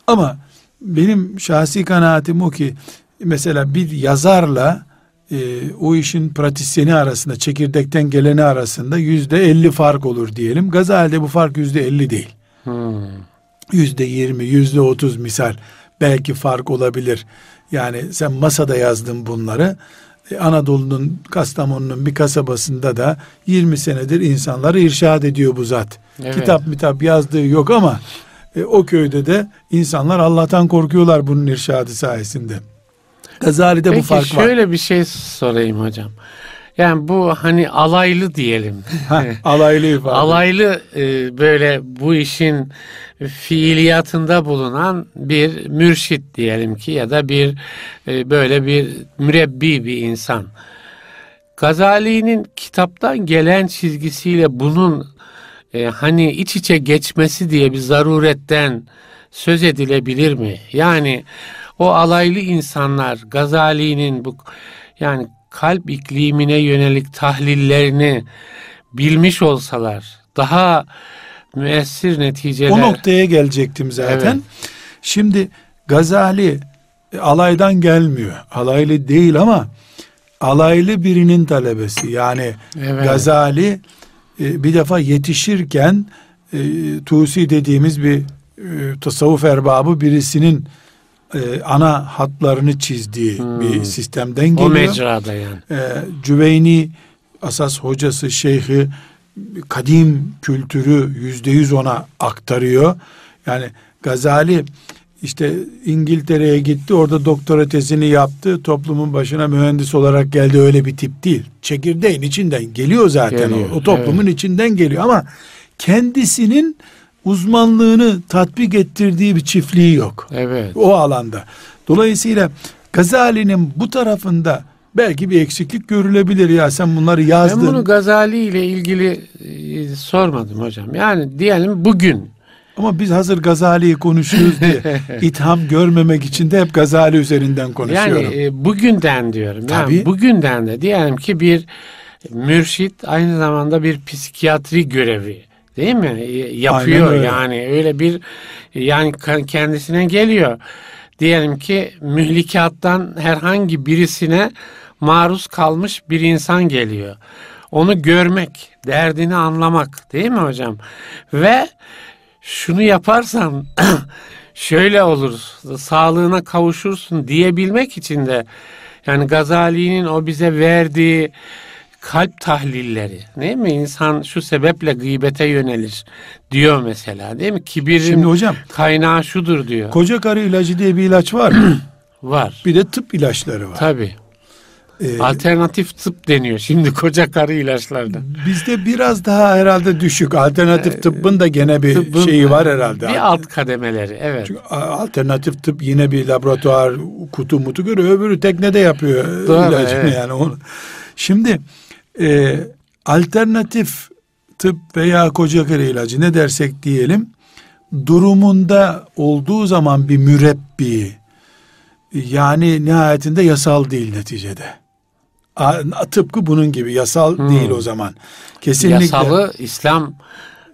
S2: Ama benim şahsi kanaatim o ki mesela bir yazarla e, o işin pratisyeni arasında çekirdekten geleni arasında yüzde elli fark olur diyelim. Gazali'de bu fark yüzde elli değil
S1: Hmm.
S2: yüzde yirmi, yüzde otuz misal belki fark olabilir. Yani sen masada yazdın bunları. E, Anadolu'nun, Kastamonu'nun bir kasabasında da 20 senedir insanları irşad ediyor bu zat.
S1: Evet.
S2: Kitap mitap yazdığı yok ama e, o köyde de insanlar Allah'tan korkuyorlar bunun irşadı sayesinde. Gazali'de bu
S1: Peki
S2: fark var.
S1: şöyle bir şey sorayım hocam. Yani bu hani alaylı diyelim.
S2: Alaylı ifade.
S1: alaylı e, böyle bu işin fiiliyatında bulunan bir mürşit diyelim ki ya da bir e, böyle bir mürebbi bir insan. Gazali'nin kitaptan gelen çizgisiyle bunun e, hani iç içe geçmesi diye bir zaruretten söz edilebilir mi? Yani o alaylı insanlar Gazali'nin bu yani kalp iklimine yönelik tahlillerini bilmiş olsalar daha müessir neticeler
S2: O noktaya gelecektim zaten.
S1: Evet.
S2: Şimdi Gazali e, alaydan gelmiyor. Alaylı değil ama alaylı birinin talebesi. Yani
S1: Evet.
S2: Gazali e, bir defa yetişirken e, Tusi dediğimiz bir tasavvuf erbabı birisinin e, ana hatlarını çizdiği hmm. bir sistemden geliyor.
S1: O mecrada yani.
S2: E, Cüveyni asas hocası, şeyhi kadim kültürü yüzde yüz ona aktarıyor. Yani Gazali işte İngiltere'ye gitti orada doktora tezini yaptı toplumun başına mühendis olarak geldi öyle bir tip değil çekirdeğin içinden geliyor zaten geliyor, o, o toplumun evet. içinden geliyor ama kendisinin uzmanlığını tatbik ettirdiği bir çiftliği yok.
S1: Evet.
S2: O alanda. Dolayısıyla Gazali'nin bu tarafında belki bir eksiklik görülebilir ya sen bunları yazdın.
S1: Ben bunu Gazali ile ilgili e, sormadım hocam. Yani diyelim bugün
S2: ama biz hazır Gazali'yi konuşuyoruz diye itham görmemek için de hep Gazali üzerinden konuşuyorum.
S1: Yani e, bugünden diyorum. Tabii. Yani bugünden de diyelim ki bir mürşit aynı zamanda bir psikiyatri görevi değil mi? E, yapıyor yani öyle bir yani kendisine geliyor. Diyelim ki mühlikattan herhangi birisine maruz kalmış bir insan geliyor. Onu görmek, derdini anlamak değil mi hocam? Ve şunu yaparsan şöyle olur, sağlığına kavuşursun diyebilmek için de yani Gazali'nin o bize verdiği kalp tahlilleri değil mi? İnsan şu sebeple gıybete yönelir diyor mesela değil mi? Kibirin Şimdi hocam, kaynağı şudur diyor.
S2: Koca karı ilacı diye bir ilaç var mı?
S1: var.
S2: Bir de tıp ilaçları var.
S1: Tabii. Ee, Alternatif tıp deniyor şimdi koca karı ilaçlarda.
S2: Bizde biraz daha herhalde düşük. Alternatif ee, tıbbın da gene bir tıbbın, şeyi var herhalde.
S1: Bir alt kademeleri evet. Çünkü
S2: alternatif tıp yine bir laboratuvar kutu mutu görüyor. Öbürü teknede yapıyor Doğru, ilacını evet. yani. Onu. Şimdi e, alternatif tıp veya koca karı ilacı ne dersek diyelim durumunda olduğu zaman bir mürebbi yani nihayetinde yasal değil neticede. Tıpkı bunun gibi yasal hmm. değil o zaman.
S1: Kesinlikle. Yasalı İslam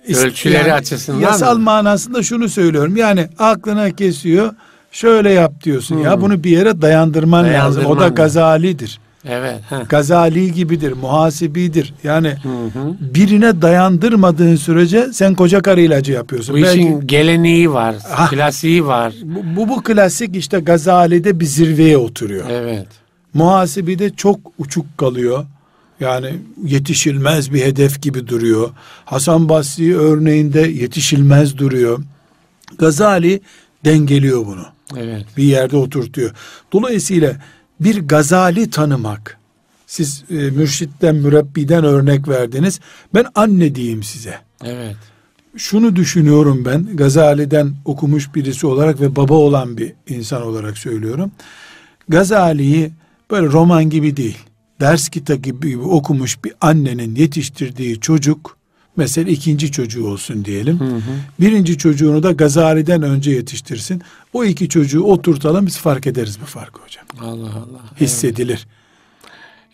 S1: ölçüleri yani, açısından
S2: Yasal mı? manasında şunu söylüyorum. Yani aklına kesiyor. Şöyle yap diyorsun hmm. ya bunu bir yere dayandırman, dayandırman lazım. O da gazalidir.
S1: Evet.
S2: Heh. Gazali gibidir, muhasibidir. Yani hı hı. birine dayandırmadığın sürece sen koca karı ilacı yapıyorsun.
S1: Bu Belki, işin geleneği var, ha, klasiği var.
S2: Bu, bu, bu klasik işte Gazali'de bir zirveye oturuyor.
S1: Evet.
S2: Muhasebede çok uçuk kalıyor. Yani yetişilmez bir hedef gibi duruyor. Hasan Basri örneğinde yetişilmez duruyor. Gazali dengeliyor bunu.
S1: Evet.
S2: Bir yerde oturtuyor. Dolayısıyla bir gazali tanımak. Siz e, mürşitten, mürebbiden örnek verdiniz. Ben anne diyeyim size.
S1: Evet.
S2: Şunu düşünüyorum ben Gazali'den okumuş birisi olarak ve baba olan bir insan olarak söylüyorum. Gazali'yi böyle roman gibi değil, ders kitabı gibi okumuş bir annenin yetiştirdiği çocuk, mesela ikinci çocuğu olsun diyelim. Hı hı. Birinci çocuğunu da Gazali'den önce yetiştirsin. O iki çocuğu oturtalım biz fark ederiz bu farkı hocam.
S1: Allah Allah.
S2: Hissedilir. Evet.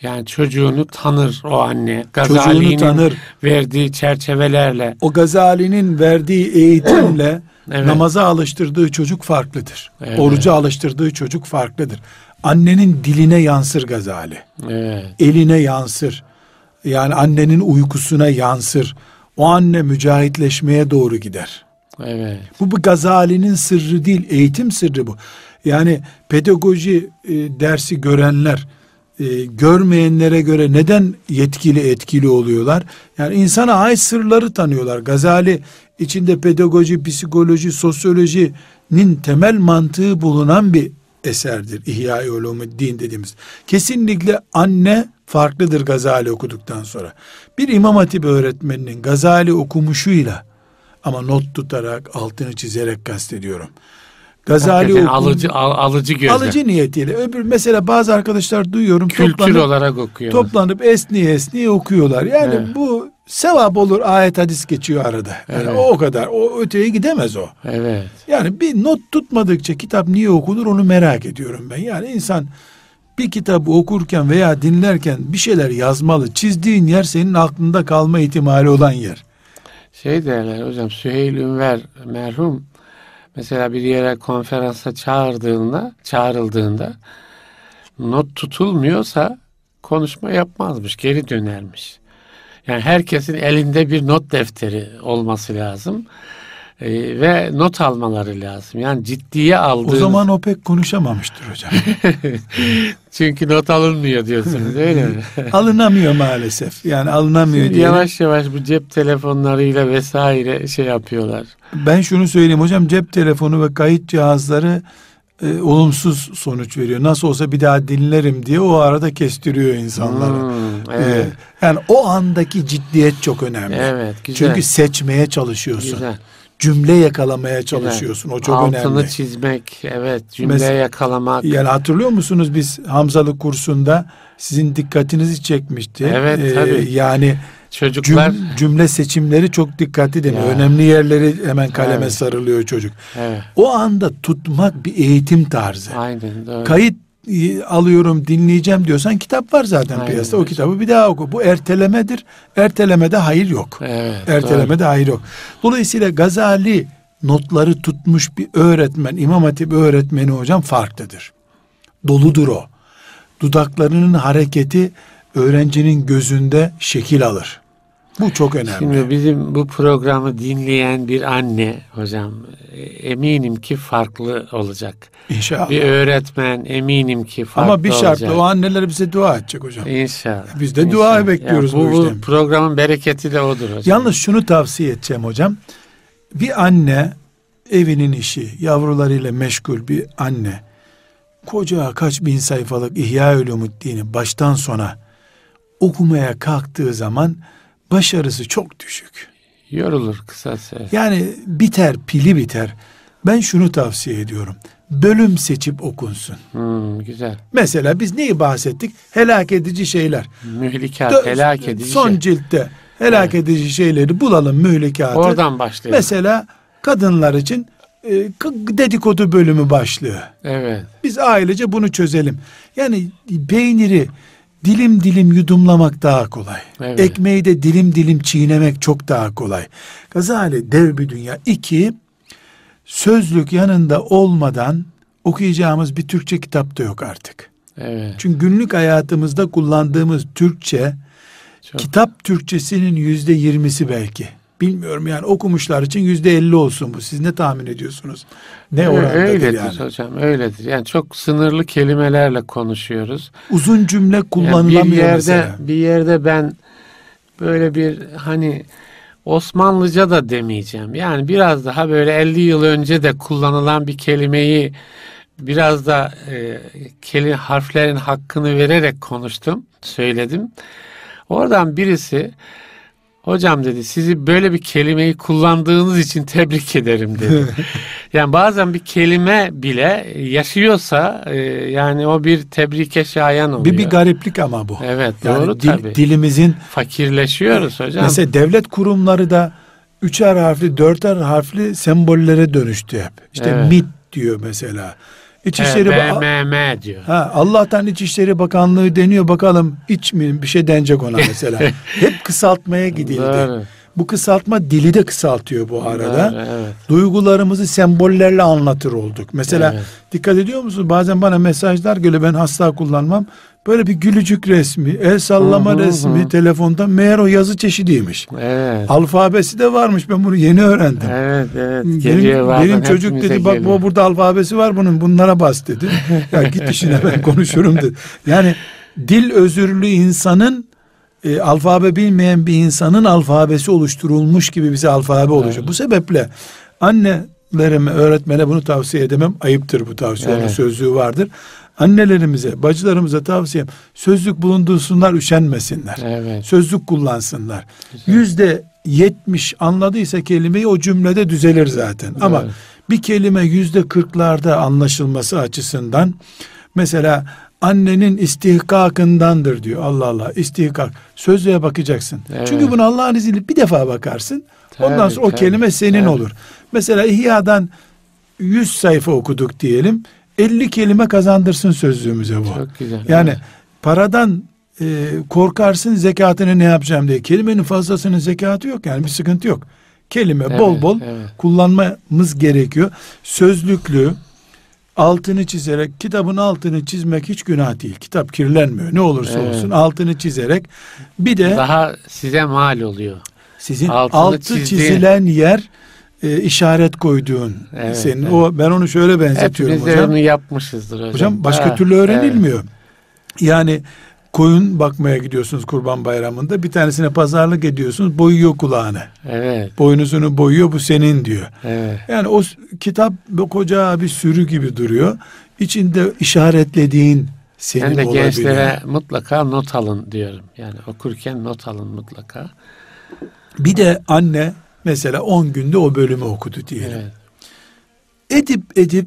S1: Yani çocuğunu tanır o anne. Gazali'nin tanır. verdiği çerçevelerle.
S2: O Gazali'nin verdiği eğitimle evet. namaza alıştırdığı çocuk farklıdır. Evet. Oruca alıştırdığı çocuk farklıdır. Annenin diline yansır Gazali.
S1: Evet.
S2: Eline yansır. Yani annenin uykusuna yansır. O anne mücahitleşmeye doğru gider.
S1: Evet.
S2: Bu bu Gazali'nin sırrı değil, eğitim sırrı bu. Yani pedagoji e, dersi görenler e, görmeyenlere göre neden yetkili etkili oluyorlar? Yani insana ait sırları tanıyorlar. Gazali içinde pedagoji, psikoloji, sosyolojinin temel mantığı bulunan bir eserdir. İhya-i Ulumuddin dediğimiz. Kesinlikle anne farklıdır Gazali okuduktan sonra. Bir İmam Hatip öğretmeninin Gazali okumuşuyla ama not tutarak altını çizerek kastediyorum.
S1: Gazali okun, alıcı al, alıcı gözle.
S2: Alıcı niyetiyle. Öbür mesela bazı arkadaşlar duyuyorum
S1: kültür toplanıp, olarak okuyor.
S2: Toplanıp esniye esniye okuyorlar. Yani evet. bu sevap olur ayet hadis geçiyor arada. Yani evet. o, o kadar. O öteye gidemez o.
S1: Evet.
S2: Yani bir not tutmadıkça kitap niye okunur onu merak ediyorum ben. Yani insan bir kitabı okurken veya dinlerken bir şeyler yazmalı. Çizdiğin yer senin aklında kalma ihtimali olan yer.
S1: Şey derler hocam Süheyl Ünver merhum mesela bir yere konferansa çağırdığında, çağrıldığında not tutulmuyorsa konuşma yapmazmış, geri dönermiş. Yani herkesin elinde bir not defteri olması lazım. E, ve not almaları lazım. Yani ciddiye aldığınız...
S2: O zaman o pek konuşamamıştır hocam.
S1: Çünkü not alınmıyor diyorsunuz öyle mi?
S2: Alınamıyor maalesef. Yani alınamıyor diye.
S1: Yavaş yavaş bu cep telefonlarıyla vesaire şey yapıyorlar.
S2: Ben şunu söyleyeyim hocam cep telefonu ve kayıt cihazları e, olumsuz sonuç veriyor. Nasıl olsa bir daha dinlerim diye o arada kestiriyor insanları.
S1: Hmm, evet.
S2: Ee, yani o andaki ciddiyet çok önemli.
S1: Evet, güzel.
S2: Çünkü seçmeye çalışıyorsun.
S1: Güzel.
S2: Cümle yakalamaya çalışıyorsun. O çok
S1: Altını
S2: önemli.
S1: çizmek, evet, cümle
S2: Mes-
S1: yakalamak.
S2: Yani hatırlıyor musunuz biz Hamzalı kursunda sizin dikkatinizi çekmişti. Ee,
S1: Evet, tabii.
S2: Yani
S1: Çocuklar,
S2: cüm- cümle seçimleri çok dikkatli değil mi? Önemli yerleri hemen kaleme
S1: Evet.
S2: sarılıyor çocuk.
S1: evet,
S2: O anda tutmak bir eğitim tarzı.
S1: aynen doğru.
S2: Kayıt e, alıyorum dinleyeceğim diyorsan kitap var zaten
S1: Aynen
S2: piyasada. O
S1: öyle.
S2: kitabı bir daha oku. Bu ertelemedir. Ertelemede hayır yok.
S1: evet,
S2: Ertelemede hayır yok. Dolayısıyla Gazali notları tutmuş bir öğretmen, İmam Hatip öğretmeni hocam farklıdır. Doludur o. Dudaklarının hareketi öğrencinin gözünde şekil alır. Bu çok önemli.
S1: Şimdi bizim bu programı dinleyen bir anne hocam eminim ki farklı olacak.
S2: İnşallah.
S1: Bir öğretmen eminim ki farklı
S2: Ama bir şartla
S1: olacak.
S2: o anneler bize dua edecek hocam.
S1: İnşallah.
S2: Biz de dua
S1: İnşallah.
S2: bekliyoruz
S1: Ya
S2: bu
S1: bu,
S2: işten.
S1: programın bereketi de odur hocam.
S2: Yalnız şunu tavsiye edeceğim hocam. Bir anne evinin işi, yavrularıyla meşgul bir anne koca kaç bin sayfalık İhya Ulumuddin'i baştan sona okumaya kalktığı zaman başarısı çok düşük.
S1: Yorulur kısası.
S2: Yani biter, pili biter. Ben şunu tavsiye ediyorum. Bölüm seçip okunsun.
S1: Hmm, güzel.
S2: Mesela biz neyi bahsettik? Helak edici şeyler.
S1: Mühlikat,
S2: Dö-
S1: helak edici
S2: Son
S1: şey.
S2: ciltte helak edici şeyleri bulalım mühlikatı.
S1: Oradan başlayalım.
S2: Mesela kadınlar için e, dedikodu bölümü başlığı.
S1: Evet.
S2: Biz ailece bunu çözelim. Yani peyniri dilim dilim yudumlamak daha kolay.
S1: Evet.
S2: Ekmeği de dilim dilim çiğnemek çok daha kolay. Gazali dev bir dünya. İki, sözlük yanında olmadan okuyacağımız bir Türkçe kitap da yok artık.
S1: Evet.
S2: Çünkü günlük hayatımızda kullandığımız Türkçe
S1: Çok.
S2: kitap Türkçesinin yüzde yirmisi belki. Bilmiyorum yani okumuşlar için yüzde elli olsun bu. Siz ne tahmin ediyorsunuz? Ne orandadır
S1: Öyledir
S2: yani?
S1: hocam, öyledir. Yani çok sınırlı kelimelerle konuşuyoruz.
S2: Uzun cümle
S1: Yani
S2: kullanılamıyor
S1: bir yerde
S2: mesela.
S1: bir yerde ben böyle bir hani Osmanlıca da demeyeceğim. Yani biraz daha böyle 50 yıl önce de kullanılan bir kelimeyi biraz da e, keli harflerin hakkını vererek konuştum, söyledim. Oradan birisi Hocam dedi sizi böyle bir kelimeyi kullandığınız için tebrik ederim dedi. yani bazen bir kelime bile yaşıyorsa e, yani o bir tebrike şayan oluyor.
S2: Bir, bir gariplik ama bu.
S1: Evet
S2: Yani
S1: doğru
S2: dil-
S1: tabii.
S2: dilimizin
S1: Fakirleşiyoruz hocam.
S2: mesela devlet kurumları da üçer harfli, dörter harfli sembollere dönüştü hep. İşte
S1: Evet.
S2: MIT diyor mesela. İçişleri Ba-
S1: BMM diyor.
S2: Ha, Allah'tan İçişleri Bakanlığı deniyor bakalım iç mi bir şey denecek ona mesela. Hep kısaltmaya gidildi. Bu kısaltma dili de kısaltıyor bu arada.
S1: Doğru, evet.
S2: Duygularımızı sembollerle anlatır olduk. Mesela
S1: Evet.
S2: dikkat ediyor musunuz? Bazen bana mesajlar geliyor ben asla kullanmam. Böyle bir gülücük resmi, el sallama
S1: Hı hı
S2: resmi
S1: hı.
S2: telefonda meğer o yazı çeşidiymiş.
S1: Evet.
S2: Alfabesi de varmış ben bunu yeni öğrendim.
S1: Evet evet. Geliyor
S2: Benim,
S1: bazen
S2: benim çocuk dedi bak
S1: geliyor.
S2: bu burada alfabesi var bunun bunlara bas dedi. ya git işine ben konuşurum dedi. Yani dil özürlü insanın e, alfabe bilmeyen bir insanın alfabesi oluşturulmuş gibi bize alfabe oluşuyor.
S1: Evet.
S2: Bu sebeple annelerime öğretmene bunu tavsiye edemem. Ayıptır bu tavsiye. Onun
S1: Evet.
S2: sözlüğü vardır. Annelerimize, bacılarımıza tavsiyem sözlük bulundursunlar, üşenmesinler.
S1: Evet.
S2: Sözlük kullansınlar. Yüzde yetmiş anladıysa kelimeyi o cümlede düzelir zaten. Ama
S1: Evet.
S2: bir kelime yüzde kırklarda anlaşılması açısından mesela annenin istihkakındandır diyor. Allah Allah istihkak. Sözlüğe bakacaksın.
S1: Evet.
S2: Çünkü bunu Allah'ın izniyle bir defa bakarsın. Ondan
S1: Tabii,
S2: sonra o
S1: tabii,
S2: kelime senin
S1: tabii.
S2: olur. Mesela İhya'dan 100 sayfa okuduk diyelim. 50 kelime kazandırsın sözlüğümüze bu.
S1: Çok güzel.
S2: Yani
S1: Evet.
S2: paradan e, korkarsın zekatını ne yapacağım diye. Kelimenin fazlasının zekatı yok yani bir sıkıntı yok. Kelime
S1: Evet,
S2: bol bol
S1: evet.
S2: kullanmamız gerekiyor. Sözlüklü altını çizerek kitabın altını çizmek hiç günah değil. Kitap kirlenmiyor. Ne olursa
S1: Evet.
S2: olsun altını çizerek bir de
S1: Daha size mal oluyor.
S2: sizin
S1: altını
S2: altı
S1: çizdiği-
S2: çizilen yer e, işaret koyduğun
S1: Evet,
S2: senin
S1: evet.
S2: o ben onu şöyle benzetiyorum
S1: Hepimiz
S2: hocam.
S1: onu yapmışızdır hocam.
S2: Hocam başka
S1: Ha,
S2: türlü öğrenilmiyor.
S1: evet.
S2: Yani koyun bakmaya gidiyorsunuz kurban bayramında bir tanesine pazarlık ediyorsunuz boyuyor kulağını.
S1: Evet,
S2: Boynuzunu boyuyor bu senin diyor.
S1: evet.
S2: Yani o kitap koca bir sürü gibi duruyor. İçinde işaretlediğin senin
S1: Ben de
S2: olabilir.
S1: gençlere mutlaka not alın diyorum. Yani okurken not alın mutlaka.
S2: Bir de anne mesela 10 günde o bölümü okudu diyelim.
S1: Evet.
S2: Edip edip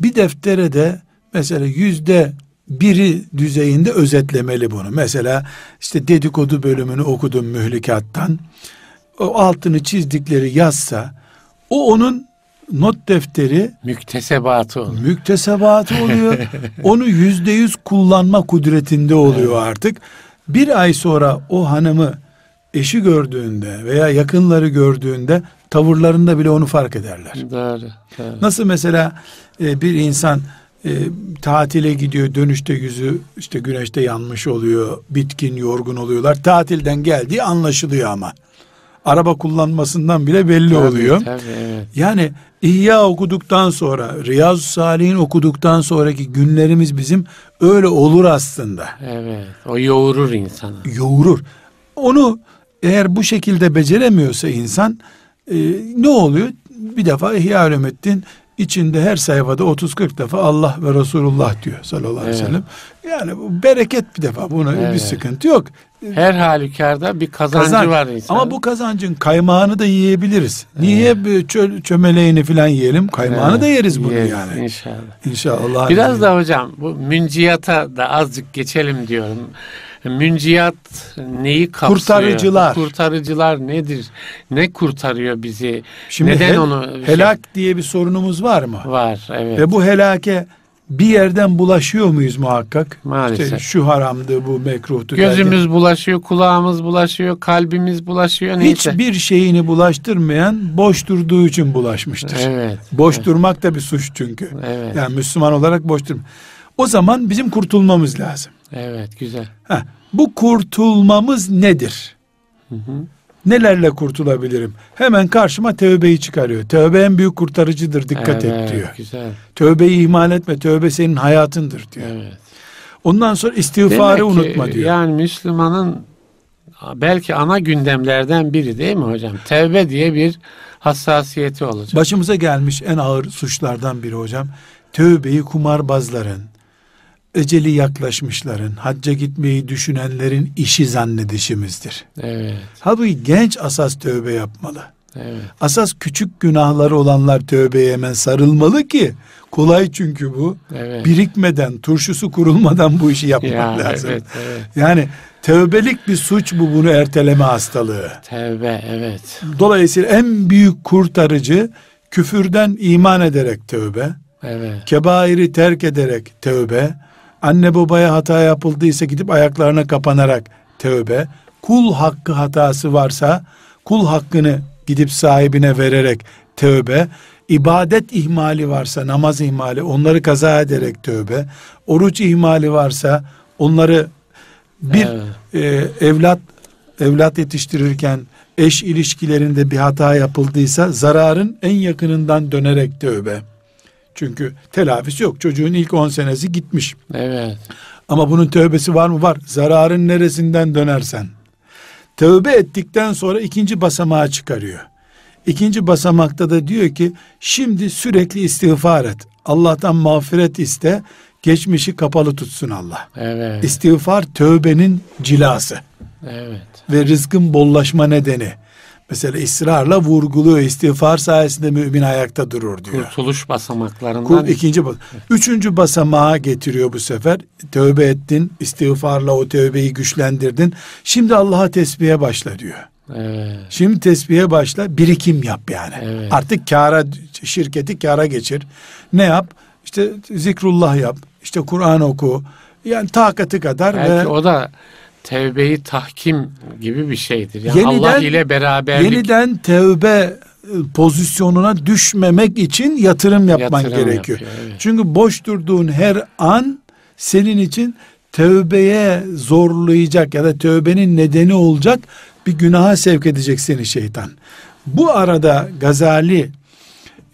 S2: bir deftere de mesela yüzde biri düzeyinde özetlemeli bunu. Mesela işte dedikodu bölümünü okudum mühlikattan. O altını çizdikleri yazsa o onun not defteri
S1: Müktesebatı olur.
S2: müktesebatı oluyor. Onu yüzde yüz kullanma kudretinde oluyor artık. Bir ay sonra o hanımı eşi gördüğünde veya yakınları gördüğünde tavırlarında bile onu fark ederler.
S1: Doğru. doğru.
S2: Nasıl mesela e, bir insan e, tatile gidiyor dönüşte yüzü işte güneşte yanmış oluyor bitkin yorgun oluyorlar tatilden geldiği anlaşılıyor ama araba kullanmasından bile belli
S1: Tabii,
S2: oluyor.
S1: Tabii, evet.
S2: Yani İhya okuduktan sonra Riyaz Salih'in okuduktan sonraki günlerimiz bizim öyle olur aslında
S1: Evet. O yoğurur insanı.
S2: yoğurur. Onu eğer bu şekilde beceremiyorsa insan e, ne oluyor? Bir defa İhya Ulumuddin içinde her sayfada 30-40 defa Allah ve Resulullah diyor sallallahu aleyhi ve
S1: Evet.
S2: sellem. Yani bu bereket bir defa buna bir
S1: Evet.
S2: sıkıntı yok.
S1: Her halükarda bir kazancı
S2: Kazan-
S1: var insanın.
S2: Ama bu kazancın kaymağını da yiyebiliriz. Niye hep çö- çömeleğini falan yiyelim? Kaymağını
S1: Evet,
S2: da yeriz bunu
S1: yeriz
S2: yani.
S1: İnşallah.
S2: İnşallah.
S1: Biraz da hocam bu münciyata da azıcık geçelim diyorum. Münciyat neyi kapsıyor?
S2: Kurtarıcılar.
S1: Kurtarıcılar nedir? Ne kurtarıyor bizi?
S2: Şimdi
S1: Neden
S2: hel-
S1: onu
S2: helak diye bir sorunumuz var mı?
S1: var? Evet.
S2: Ve bu helake bir yerden bulaşıyor muyuz muhakkak?
S1: Maalesef.
S2: İşte şu haramdı, bu mekruhtu.
S1: Gözümüz bulaşıyor, kulağımız bulaşıyor, kalbimiz bulaşıyor.
S2: derken
S1: Neyse.
S2: hiçbir şeyini bulaştırmayan boş durduğu için bulaşmıştır.
S1: Evet.
S2: Boş
S1: evet,
S2: durmak da bir suç çünkü.
S1: Evet.
S2: Yani Müslüman olarak boş durma. O zaman bizim kurtulmamız lazım.
S1: Evet, güzel.
S2: Heh, bu kurtulmamız nedir?
S1: Hı hı.
S2: Nelerle kurtulabilirim? Hemen karşıma tövbeyi çıkarıyor. Tövbe en büyük kurtarıcıdır dikkat
S1: evet,
S2: et diyor.
S1: Güzel.
S2: Tövbeyi ihmal etme. Tövbe senin hayatındır diyor.
S1: Evet.
S2: Ondan sonra istiğfarı
S1: Demek ki,
S2: unutma diyor.
S1: Yani Müslümanın belki ana gündemlerden biri değil mi hocam? Tevbe diye bir hassasiyeti olacak.
S2: Başımıza gelmiş en ağır suçlardan biri hocam. Tövbeyi kumarbazların, eceli yaklaşmışların, hacca gitmeyi düşünenlerin işi zannedişimizdir.
S1: Evet.
S2: Halbuki genç asas tövbe yapmalı.
S1: Evet.
S2: Asas küçük günahları olanlar tövbeye hemen sarılmalı ki kolay çünkü bu.
S1: Evet.
S2: Birikmeden, turşusu kurulmadan bu işi yapmak
S1: ya,
S2: lazım.
S1: evet, evet.
S2: Yani tövbelik bir suç bu bunu erteleme hastalığı.
S1: Tevbe, evet.
S2: Dolayısıyla en büyük kurtarıcı küfürden iman ederek tövbe,
S1: Evet.
S2: kebairi terk ederek tövbe, anne babaya hata yapıldıysa gidip ayaklarına kapanarak tövbe, kul hakkı hatası varsa kul hakkını gidip sahibine vererek tövbe, ibadet ihmali varsa namaz ihmali onları kaza ederek tövbe, oruç ihmali varsa onları bir
S1: Evet.
S2: e, evlat evlat yetiştirirken eş ilişkilerinde bir hata yapıldıysa zararın en yakınından dönerek tövbe. Çünkü telafisi yok. Çocuğun ilk 10 senesi gitmiş.
S1: Evet.
S2: Ama bunun tövbesi var mı? Var. Zararın neresinden dönersen. Tövbe ettikten sonra ikinci basamağa çıkarıyor. İkinci basamakta da diyor ki şimdi sürekli istiğfar et. Allah'tan mağfiret iste. Geçmişi kapalı tutsun Allah.
S1: Evet.
S2: İstiğfar tövbenin cilası
S1: Evet.
S2: ve rızkın bollaşma nedeni. Mesela ısrarla vurguluyor. İstiğfar sayesinde mümin ayakta durur diyor.
S1: Kurtuluş basamaklarından
S2: Kul ikinci bas Üçüncü basamağa getiriyor bu sefer. Tövbe ettin, istiğfarla o tövbeyi güçlendirdin. Şimdi Allah'a tesbihe başla diyor.
S1: Evet.
S2: Şimdi tesbihe başla, birikim yap yani.
S1: Evet.
S2: Artık kâra, şirketi kâra geçir. Ne yap? İşte zikrullah yap, işte Kur'an oku. Yani takatı kadar
S1: Belki
S2: ve
S1: o da tevbeyi tahkim gibi bir şeydir. Yani
S2: Yeniden-
S1: Allah ile beraberlik
S2: yeniden tevbe e, pozisyonuna düşmemek için yatırım yapman
S1: yatırım
S2: gerekiyor.
S1: yapıyor, evet.
S2: Çünkü boş durduğun her an senin için tövbeye zorlayacak ya da tövbenin nedeni olacak bir günaha sevk edecek seni şeytan. Bu arada Gazali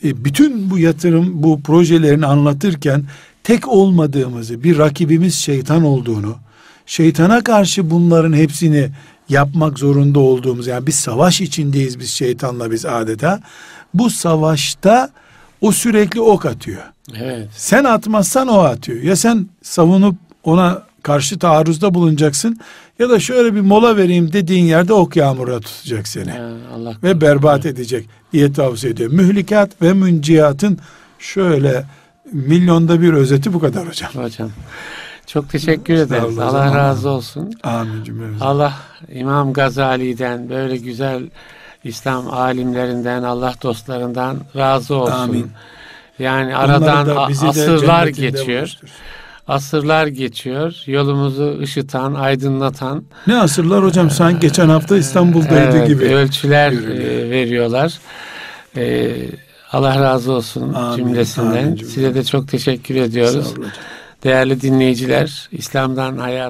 S2: e, bütün bu yatırım bu projelerini anlatırken tek olmadığımızı, bir rakibimiz şeytan olduğunu, şeytana karşı bunların hepsini yapmak zorunda olduğumuz yani bir savaş içindeyiz biz şeytanla biz adeta. Bu savaşta o sürekli ok atıyor.
S1: Evet.
S2: Sen atmazsan o atıyor. Ya sen savunup ona karşı taarruzda bulunacaksın ya da şöyle bir mola vereyim dediğin yerde ok yağmuruna tutacak seni.
S1: Ha, Allah
S2: Ve berbat edecek diye tavsiye ediyor. Mühlikat ve münciyatın şöyle milyonda bir özeti bu kadar hocam.
S1: hocam. Çok teşekkür ederiz. Allah razı olsun.
S2: Amin cümlemize.
S1: Allah İmam Gazali'den böyle güzel İslam alimlerinden, Allah dostlarından razı olsun.
S2: Amin.
S1: Yani aradan asırlar geçiyor.
S2: buluştur.
S1: Asırlar geçiyor. Yolumuzu ışıtan, aydınlatan
S2: Ne asırlar hocam sanki geçen hafta İstanbul'daydı
S1: evet,
S2: gibi.
S1: ölçüler
S2: yürünüyor.
S1: e, veriyorlar. E, Allah razı olsun
S2: Amin,
S1: cümlesinden.
S2: amin.
S1: Size de çok teşekkür
S2: Sağ
S1: ediyoruz.
S2: olun hocam.
S1: Değerli dinleyiciler, İslam'dan Hayat